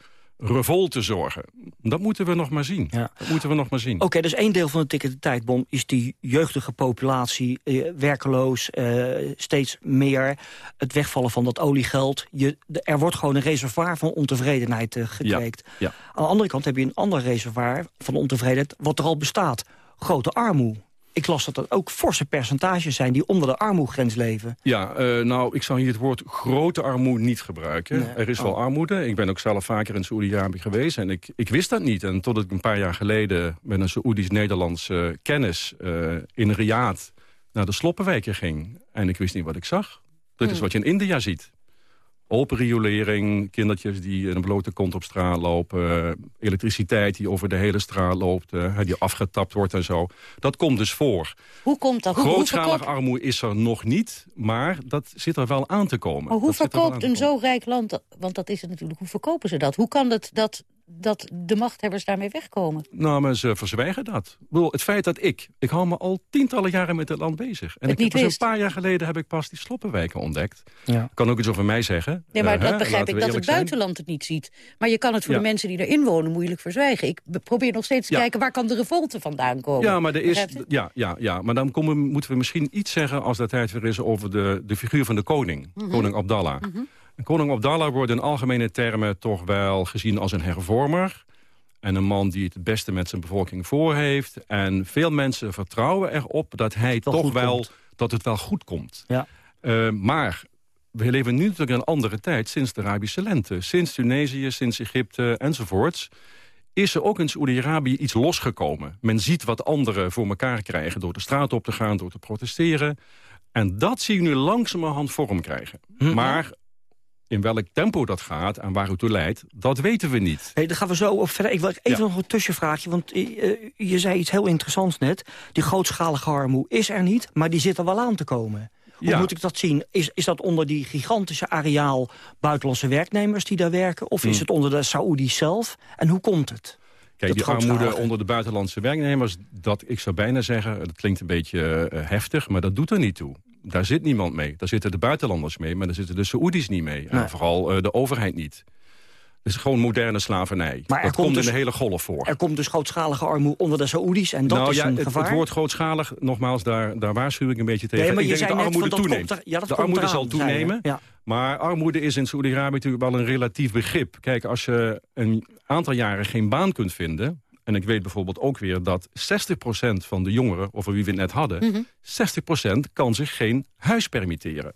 [SPEAKER 30] revolte zorgen. Dat moeten we nog maar zien. Dat moeten we nog maar zien.
[SPEAKER 18] Oké, dus één deel van de ticket de tijdbom is die jeugdige populatie, eh, werkeloos, eh, steeds meer. Het wegvallen van dat oliegeld. Je, er wordt gewoon een reservoir van ontevredenheid eh, gekweekt.
[SPEAKER 30] Ja.
[SPEAKER 18] Aan de andere kant heb je een ander reservoir van ontevredenheid... wat er al bestaat. Grote armoede. Ik las dat er ook forse percentages zijn die onder de armoegrens leven.
[SPEAKER 30] Ja, eh, nou, ik zou hier het woord grote armoede niet gebruiken.
[SPEAKER 18] Nee.
[SPEAKER 30] Er is wel
[SPEAKER 18] Oh.
[SPEAKER 30] armoede. Ik ben ook zelf vaker in Saoedi-Arabië geweest. En ik, ik wist dat niet. En tot ik een paar jaar geleden met een Saoedisch-Nederlandse kennis... eh, in Riyadh naar de sloppenwijken ging. En ik wist niet wat ik zag. Dat is
[SPEAKER 19] Hmm.
[SPEAKER 30] wat je in India ziet. Open riolering, kindertjes die een blote kont op straat lopen... elektriciteit die over de hele straat loopt, eh, die afgetapt wordt en zo. Dat komt dus voor.
[SPEAKER 19] Hoe komt dat? Verkoopt,
[SPEAKER 30] armoede is er nog niet, maar dat zit er wel aan te komen.
[SPEAKER 19] maar hoe
[SPEAKER 30] Dat er
[SPEAKER 19] verkoopt een zo rijk land, want dat is het natuurlijk, hoe verkopen ze dat? Hoe kan het dat, dat de machthebbers daarmee wegkomen?
[SPEAKER 30] Nou, maar ze verzwijgen dat. Ik bedoel, het feit dat ik... Ik hou me al tientallen jaren met het land bezig. En
[SPEAKER 19] Het
[SPEAKER 30] ik heb
[SPEAKER 19] niet
[SPEAKER 30] pas een paar jaar geleden heb ik pas die sloppenwijken ontdekt.
[SPEAKER 18] Ja.
[SPEAKER 30] Ik kan ook iets over mij zeggen.
[SPEAKER 19] Ja, maar
[SPEAKER 30] Eh,
[SPEAKER 19] dat
[SPEAKER 30] hè,
[SPEAKER 19] begrijp
[SPEAKER 30] laten
[SPEAKER 19] ik, dat het
[SPEAKER 30] zijn.
[SPEAKER 19] buitenland het niet ziet. Maar je kan het voor
[SPEAKER 30] Ja.
[SPEAKER 19] de mensen die erin wonen moeilijk verzwijgen. Ik be- probeer nog steeds te
[SPEAKER 30] Ja.
[SPEAKER 19] kijken, waar kan de revolte vandaan komen?
[SPEAKER 30] Ja, maar, er is, ja, ja, ja, maar dan komen, moeten we misschien iets zeggen... als dat tijd weer is over de, de figuur van de koning.
[SPEAKER 19] Mhm.
[SPEAKER 30] Koning Abdallah. En Koning Abdallah wordt in algemene termen toch wel gezien als een hervormer. En een man die het beste met zijn bevolking voor heeft. En veel mensen vertrouwen erop dat hij toch wel...
[SPEAKER 18] komt.
[SPEAKER 30] dat het wel goed komt.
[SPEAKER 18] Ja.
[SPEAKER 30] Eh, maar we leven nu natuurlijk in een andere tijd sinds de Arabische lente. Sinds Tunesië, sinds Egypte enzovoorts is er ook in Saoedi-Arabië iets losgekomen. Men ziet wat anderen voor elkaar krijgen door de straat op te gaan, door te protesteren. En dat zie je nu langzamerhand vorm krijgen. Maar in welk tempo dat gaat en waar het toe leidt, dat weten we niet.
[SPEAKER 18] Hey, daar gaan we zo op verder. Ik wil even
[SPEAKER 30] Ja.
[SPEAKER 18] nog een tussenvraagje, want eh, eh, je zei iets heel interessants net. Die grootschalige armoede is er niet, maar die zit er wel aan te komen. Hoe
[SPEAKER 30] Ja.
[SPEAKER 18] moet ik dat zien? Is, is dat onder die gigantische areaal buitenlandse werknemers die daar werken? Of is
[SPEAKER 30] Hmm.
[SPEAKER 18] het onder de Saoedi's zelf? En hoe komt het?
[SPEAKER 30] Kijk, die armoede onder de buitenlandse werknemers... dat ik zou bijna zeggen, dat klinkt een beetje eh, heftig... maar dat doet er niet toe. Daar zit niemand mee. Daar zitten de buitenlanders mee, maar daar zitten de Saoedi's niet mee. En vooral eh, de overheid niet. Het is gewoon moderne slavernij.
[SPEAKER 18] Maar er
[SPEAKER 30] dat
[SPEAKER 18] komt
[SPEAKER 30] komt
[SPEAKER 18] dus-
[SPEAKER 30] in de hele golf voor.
[SPEAKER 18] Er komt dus grootschalige armoede onder de Saoedi's en dat
[SPEAKER 30] nou
[SPEAKER 18] is
[SPEAKER 30] ja,
[SPEAKER 18] een
[SPEAKER 30] het,
[SPEAKER 18] gevaar?
[SPEAKER 30] het woord grootschalig, nogmaals, daar, daar waarschuw ik een beetje tegen.
[SPEAKER 18] Nee, maar
[SPEAKER 30] ik
[SPEAKER 18] je
[SPEAKER 30] denk
[SPEAKER 18] zei
[SPEAKER 30] dat de armoede
[SPEAKER 18] dat
[SPEAKER 30] toeneemt.
[SPEAKER 18] er- ja, dat
[SPEAKER 30] de armoede
[SPEAKER 18] eraan,
[SPEAKER 30] zal toenemen.
[SPEAKER 18] Ja.
[SPEAKER 30] Maar armoede is in Saoedi-Arabië natuurlijk wel een relatief begrip. Kijk, als je een aantal jaren geen baan kunt vinden... en ik weet bijvoorbeeld ook weer dat 60% van de jongeren... over wie we het net hadden...
[SPEAKER 19] Mhm.
[SPEAKER 30] 60% kan zich geen huis permitteren.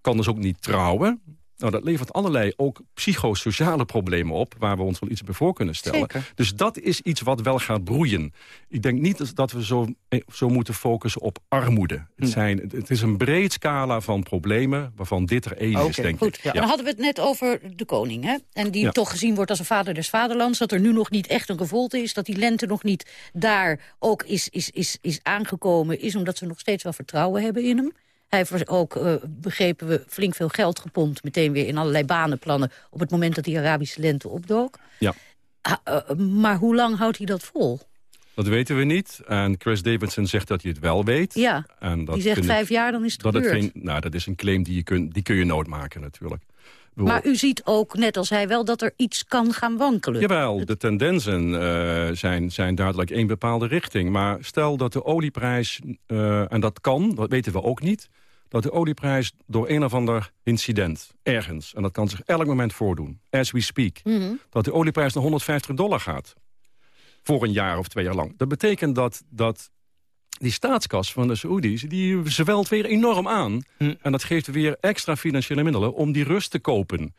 [SPEAKER 30] Kan dus ook niet trouwen. Nou, dat levert allerlei ook psychosociale problemen op... waar we ons wel iets bij voor kunnen stellen.
[SPEAKER 19] Zeker.
[SPEAKER 30] Dus dat is iets wat wel gaat broeien. Ik denk niet dat- we zo, eh, zo moeten focussen op armoede. Het, zijn, het is een breed scala van problemen... waarvan dit er één is, denk
[SPEAKER 19] goed.
[SPEAKER 30] ik.
[SPEAKER 19] Ja. Dan hadden we het net over de koning. Hè? En die
[SPEAKER 30] Ja.
[SPEAKER 19] toch gezien wordt als een vader des vaderlands. Dat er nu nog niet echt een revolte is. Dat die lente nog niet daar ook is, is, is, is aangekomen. Is omdat ze nog steeds wel vertrouwen hebben in hem. Hij heeft ook, eh, begrepen we, flink veel geld gepompt... meteen weer in allerlei banenplannen... op het moment dat die Arabische lente opdook.
[SPEAKER 30] Ja.
[SPEAKER 19] Eh, maar hoe lang houdt hij dat vol?
[SPEAKER 30] Dat weten we niet. En Chris Davidson zegt dat hij het wel weet.
[SPEAKER 19] Ja,
[SPEAKER 30] en dat
[SPEAKER 19] die zegt
[SPEAKER 30] ik-
[SPEAKER 19] vijf jaar, dan is het
[SPEAKER 30] dat het geen, nou, dat is een claim die je, kun, die kun je nooit maken natuurlijk.
[SPEAKER 19] Maar u ziet ook, net als hij wel, dat er iets kan gaan wankelen.
[SPEAKER 30] Jawel, de tendensen eh, zijn, zijn duidelijk één bepaalde richting. Maar stel dat de olieprijs, eh, en dat kan, dat weten we ook niet... dat de olieprijs door een of ander incident, ergens... en dat kan zich elk moment voordoen, as we speak...
[SPEAKER 19] Mhm.
[SPEAKER 30] dat de olieprijs naar 150 dollar gaat. Voor een jaar of twee jaar lang. Dat betekent dat, dat die staatskas van de Saoedi's... die zwelt weer enorm aan. En dat geeft weer extra financiële middelen om die rust te kopen.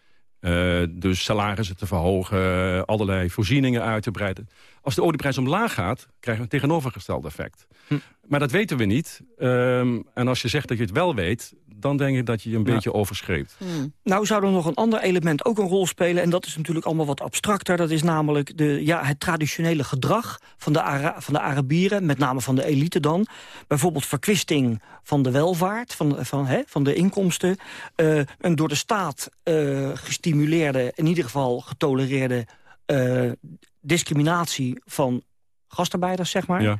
[SPEAKER 30] Dus salarissen te verhogen, allerlei voorzieningen uit te breiden. Als de olieprijs omlaag gaat, krijgen we een tegenovergesteld effect. Maar dat weten we niet. Ehm, en als je zegt dat je het wel weet... dan denk ik dat je je een
[SPEAKER 18] Ja.
[SPEAKER 30] beetje overschreeuwt.
[SPEAKER 18] Nou zou er nog een ander element ook een rol spelen... en dat is natuurlijk allemaal wat abstracter. Dat is namelijk de, ja, het traditionele gedrag van de, Ara van de Arabieren... met name van de elite dan. Bijvoorbeeld verkwisting van de welvaart, van, van, hè, van de inkomsten. eh, een door de staat eh, gestimuleerde, in ieder geval getolereerde... eh, discriminatie van gastarbeiders, zeg maar.
[SPEAKER 30] Ja.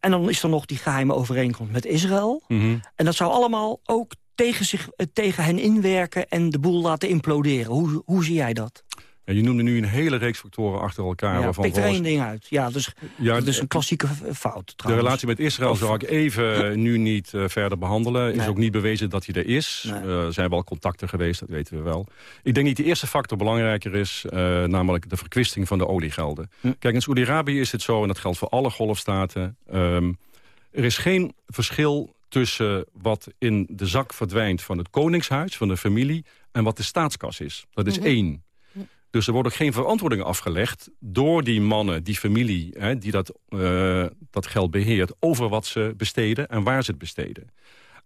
[SPEAKER 18] En dan is er nog die geheime overeenkomst met Israël.
[SPEAKER 30] Mhm.
[SPEAKER 18] En dat zou allemaal ook tegen, zich, eh, tegen hen inwerken en de boel laten imploderen. Hoe, hoe zie jij dat?
[SPEAKER 30] Ja, je noemde nu een hele reeks factoren achter elkaar.
[SPEAKER 18] Ja,
[SPEAKER 30] waarvan
[SPEAKER 18] pik er één ding uit. Ja, dus,
[SPEAKER 30] Ja,
[SPEAKER 18] dat is een klassieke fout
[SPEAKER 30] De
[SPEAKER 18] trouwens.
[SPEAKER 30] relatie met Israël zou ik even eh, nu niet eh, verder behandelen. Is ook niet bewezen dat hij er is. Eh, Er zijn wel contacten geweest, dat weten we wel. Ik denk niet de eerste factor belangrijker is... namelijk de verkwisting van de oliegelden. Kijk, in Saoedi-Arabië is het zo, en dat geldt voor alle golfstaten... ehm, er is geen verschil tussen wat in de zak verdwijnt van het koningshuis, van de familie... en wat de staatskas is. Dat is
[SPEAKER 31] Mhm.
[SPEAKER 30] één. Dus er wordt ook geen verantwoording afgelegd door die mannen, die familie... Hè, die dat, eh, dat geld beheert, over wat ze besteden en waar ze het besteden.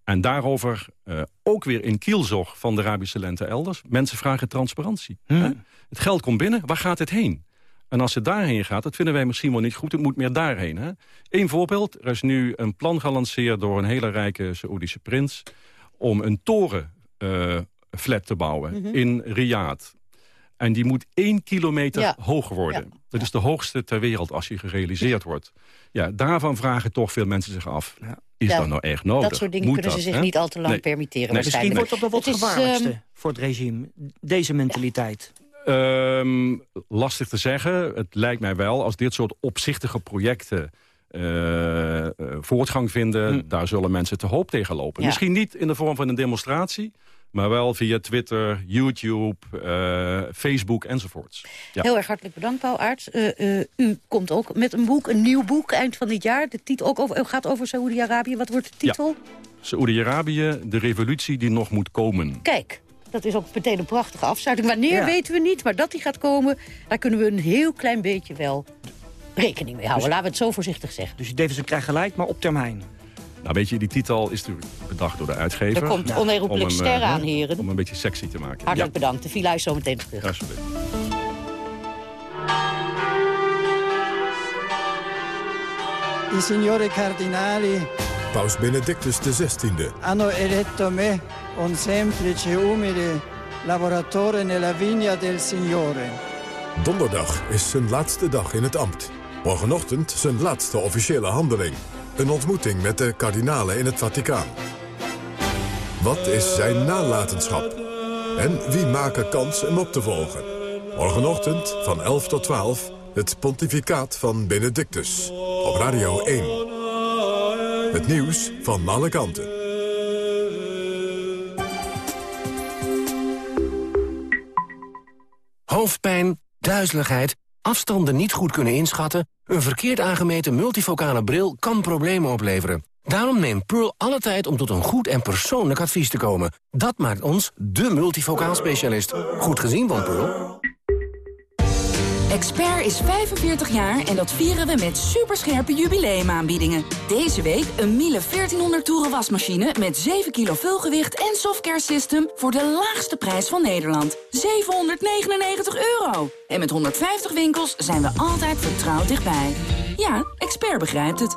[SPEAKER 30] En daarover eh, ook weer in kielzog van de Arabische lente elders. Mensen vragen transparantie. Hè? Het geld komt binnen, waar gaat het heen? En als het daarheen gaat, dat vinden wij misschien wel niet goed. Het moet meer daarheen. Hè? Eén voorbeeld, er is nu een plan gelanceerd door een hele rijke Saoedische prins... om een torenflat te bouwen
[SPEAKER 31] Mhm.
[SPEAKER 30] in Riyadh. En die moet één kilometer
[SPEAKER 31] Ja.
[SPEAKER 30] hoog worden. Dat is de hoogste ter wereld als die gerealiseerd wordt. Ja, daarvan vragen toch veel mensen zich af. Is
[SPEAKER 19] Ja,
[SPEAKER 30] dat nou echt nodig?
[SPEAKER 19] Dat soort dingen
[SPEAKER 30] Moet
[SPEAKER 19] kunnen ze
[SPEAKER 30] dat,
[SPEAKER 19] zich
[SPEAKER 30] hè?
[SPEAKER 19] niet al te lang
[SPEAKER 30] Nee.
[SPEAKER 19] permitteren
[SPEAKER 30] Nee.
[SPEAKER 18] Misschien wordt dat wel wat gevaarlijkste
[SPEAKER 19] ehm,
[SPEAKER 18] voor het regime. Deze mentaliteit.
[SPEAKER 30] Ehm, lastig te zeggen. Het lijkt mij wel, als dit soort opzichtige projecten... eh, eh, voortgang vinden, daar zullen mensen te hoop tegen lopen.
[SPEAKER 19] Ja.
[SPEAKER 30] Misschien niet in de vorm van een demonstratie... maar wel via Twitter, YouTube, eh, Facebook enzovoorts. Ja.
[SPEAKER 19] Heel erg hartelijk bedankt, Paul Aerts. Eh, eh, u komt ook met een boek, een nieuw boek, eind van dit jaar. De titel ook over, gaat over Saoedi-Arabië. Wat wordt de titel?
[SPEAKER 30] Saoedi-Arabië, de revolutie die nog moet komen.
[SPEAKER 19] Kijk, dat is ook meteen een prachtige afsluiting. Wanneer
[SPEAKER 30] Ja.
[SPEAKER 19] weten we niet, maar dat die gaat komen... daar kunnen we een heel klein beetje wel rekening mee houden.
[SPEAKER 18] Dus-
[SPEAKER 19] Laten we het zo voorzichtig zeggen.
[SPEAKER 18] Dus Davidson krijgt gelijk, maar op termijn.
[SPEAKER 30] Nou weet je, die titel is natuurlijk bedacht door de uitgever.
[SPEAKER 19] Er komt
[SPEAKER 30] Ja.
[SPEAKER 19] onherroepelijk
[SPEAKER 30] Om hem,
[SPEAKER 19] ster
[SPEAKER 30] eh,
[SPEAKER 19] aan, heren.
[SPEAKER 30] Om een beetje sexy te maken.
[SPEAKER 19] Hartelijk
[SPEAKER 30] ja.
[SPEAKER 19] bedankt. De villa is zo meteen terug.
[SPEAKER 30] Alsjeblieft.
[SPEAKER 32] I signori cardinali
[SPEAKER 1] Paus Benedictus XVI.
[SPEAKER 32] hanno eletto me, un semplice umile lavoratore nella vigna del Signore.
[SPEAKER 1] Donderdag is zijn laatste dag in het ambt. Morgenochtend zijn laatste officiële handeling. Een ontmoeting met de kardinalen in het Vaticaan. Wat is zijn nalatenschap? En wie maken kans hem op te volgen? Morgenochtend van 11 tot 12 het pontificaat van Benedictus. Op Radio 1. Het nieuws van alle kanten.
[SPEAKER 33] Hoofdpijn, duizeligheid, afstanden niet goed kunnen inschatten... een verkeerd aangemeten multifocale bril kan problemen opleveren. Daarom neemt Pearl alle tijd om tot een goed en persoonlijk advies te komen. Dat maakt ons de multifocaal specialist. Goed gezien van Pearl.
[SPEAKER 27] Expert is 45 jaar en dat vieren we met superscherpe jubileumaanbiedingen. Deze week een Miele 1400 toeren wasmachine met 7 kilo vulgewicht en softcare system voor de laagste prijs van Nederland. 799 euro. En met 150 winkels zijn we altijd vertrouwd dichtbij. Ja, Expert begrijpt het.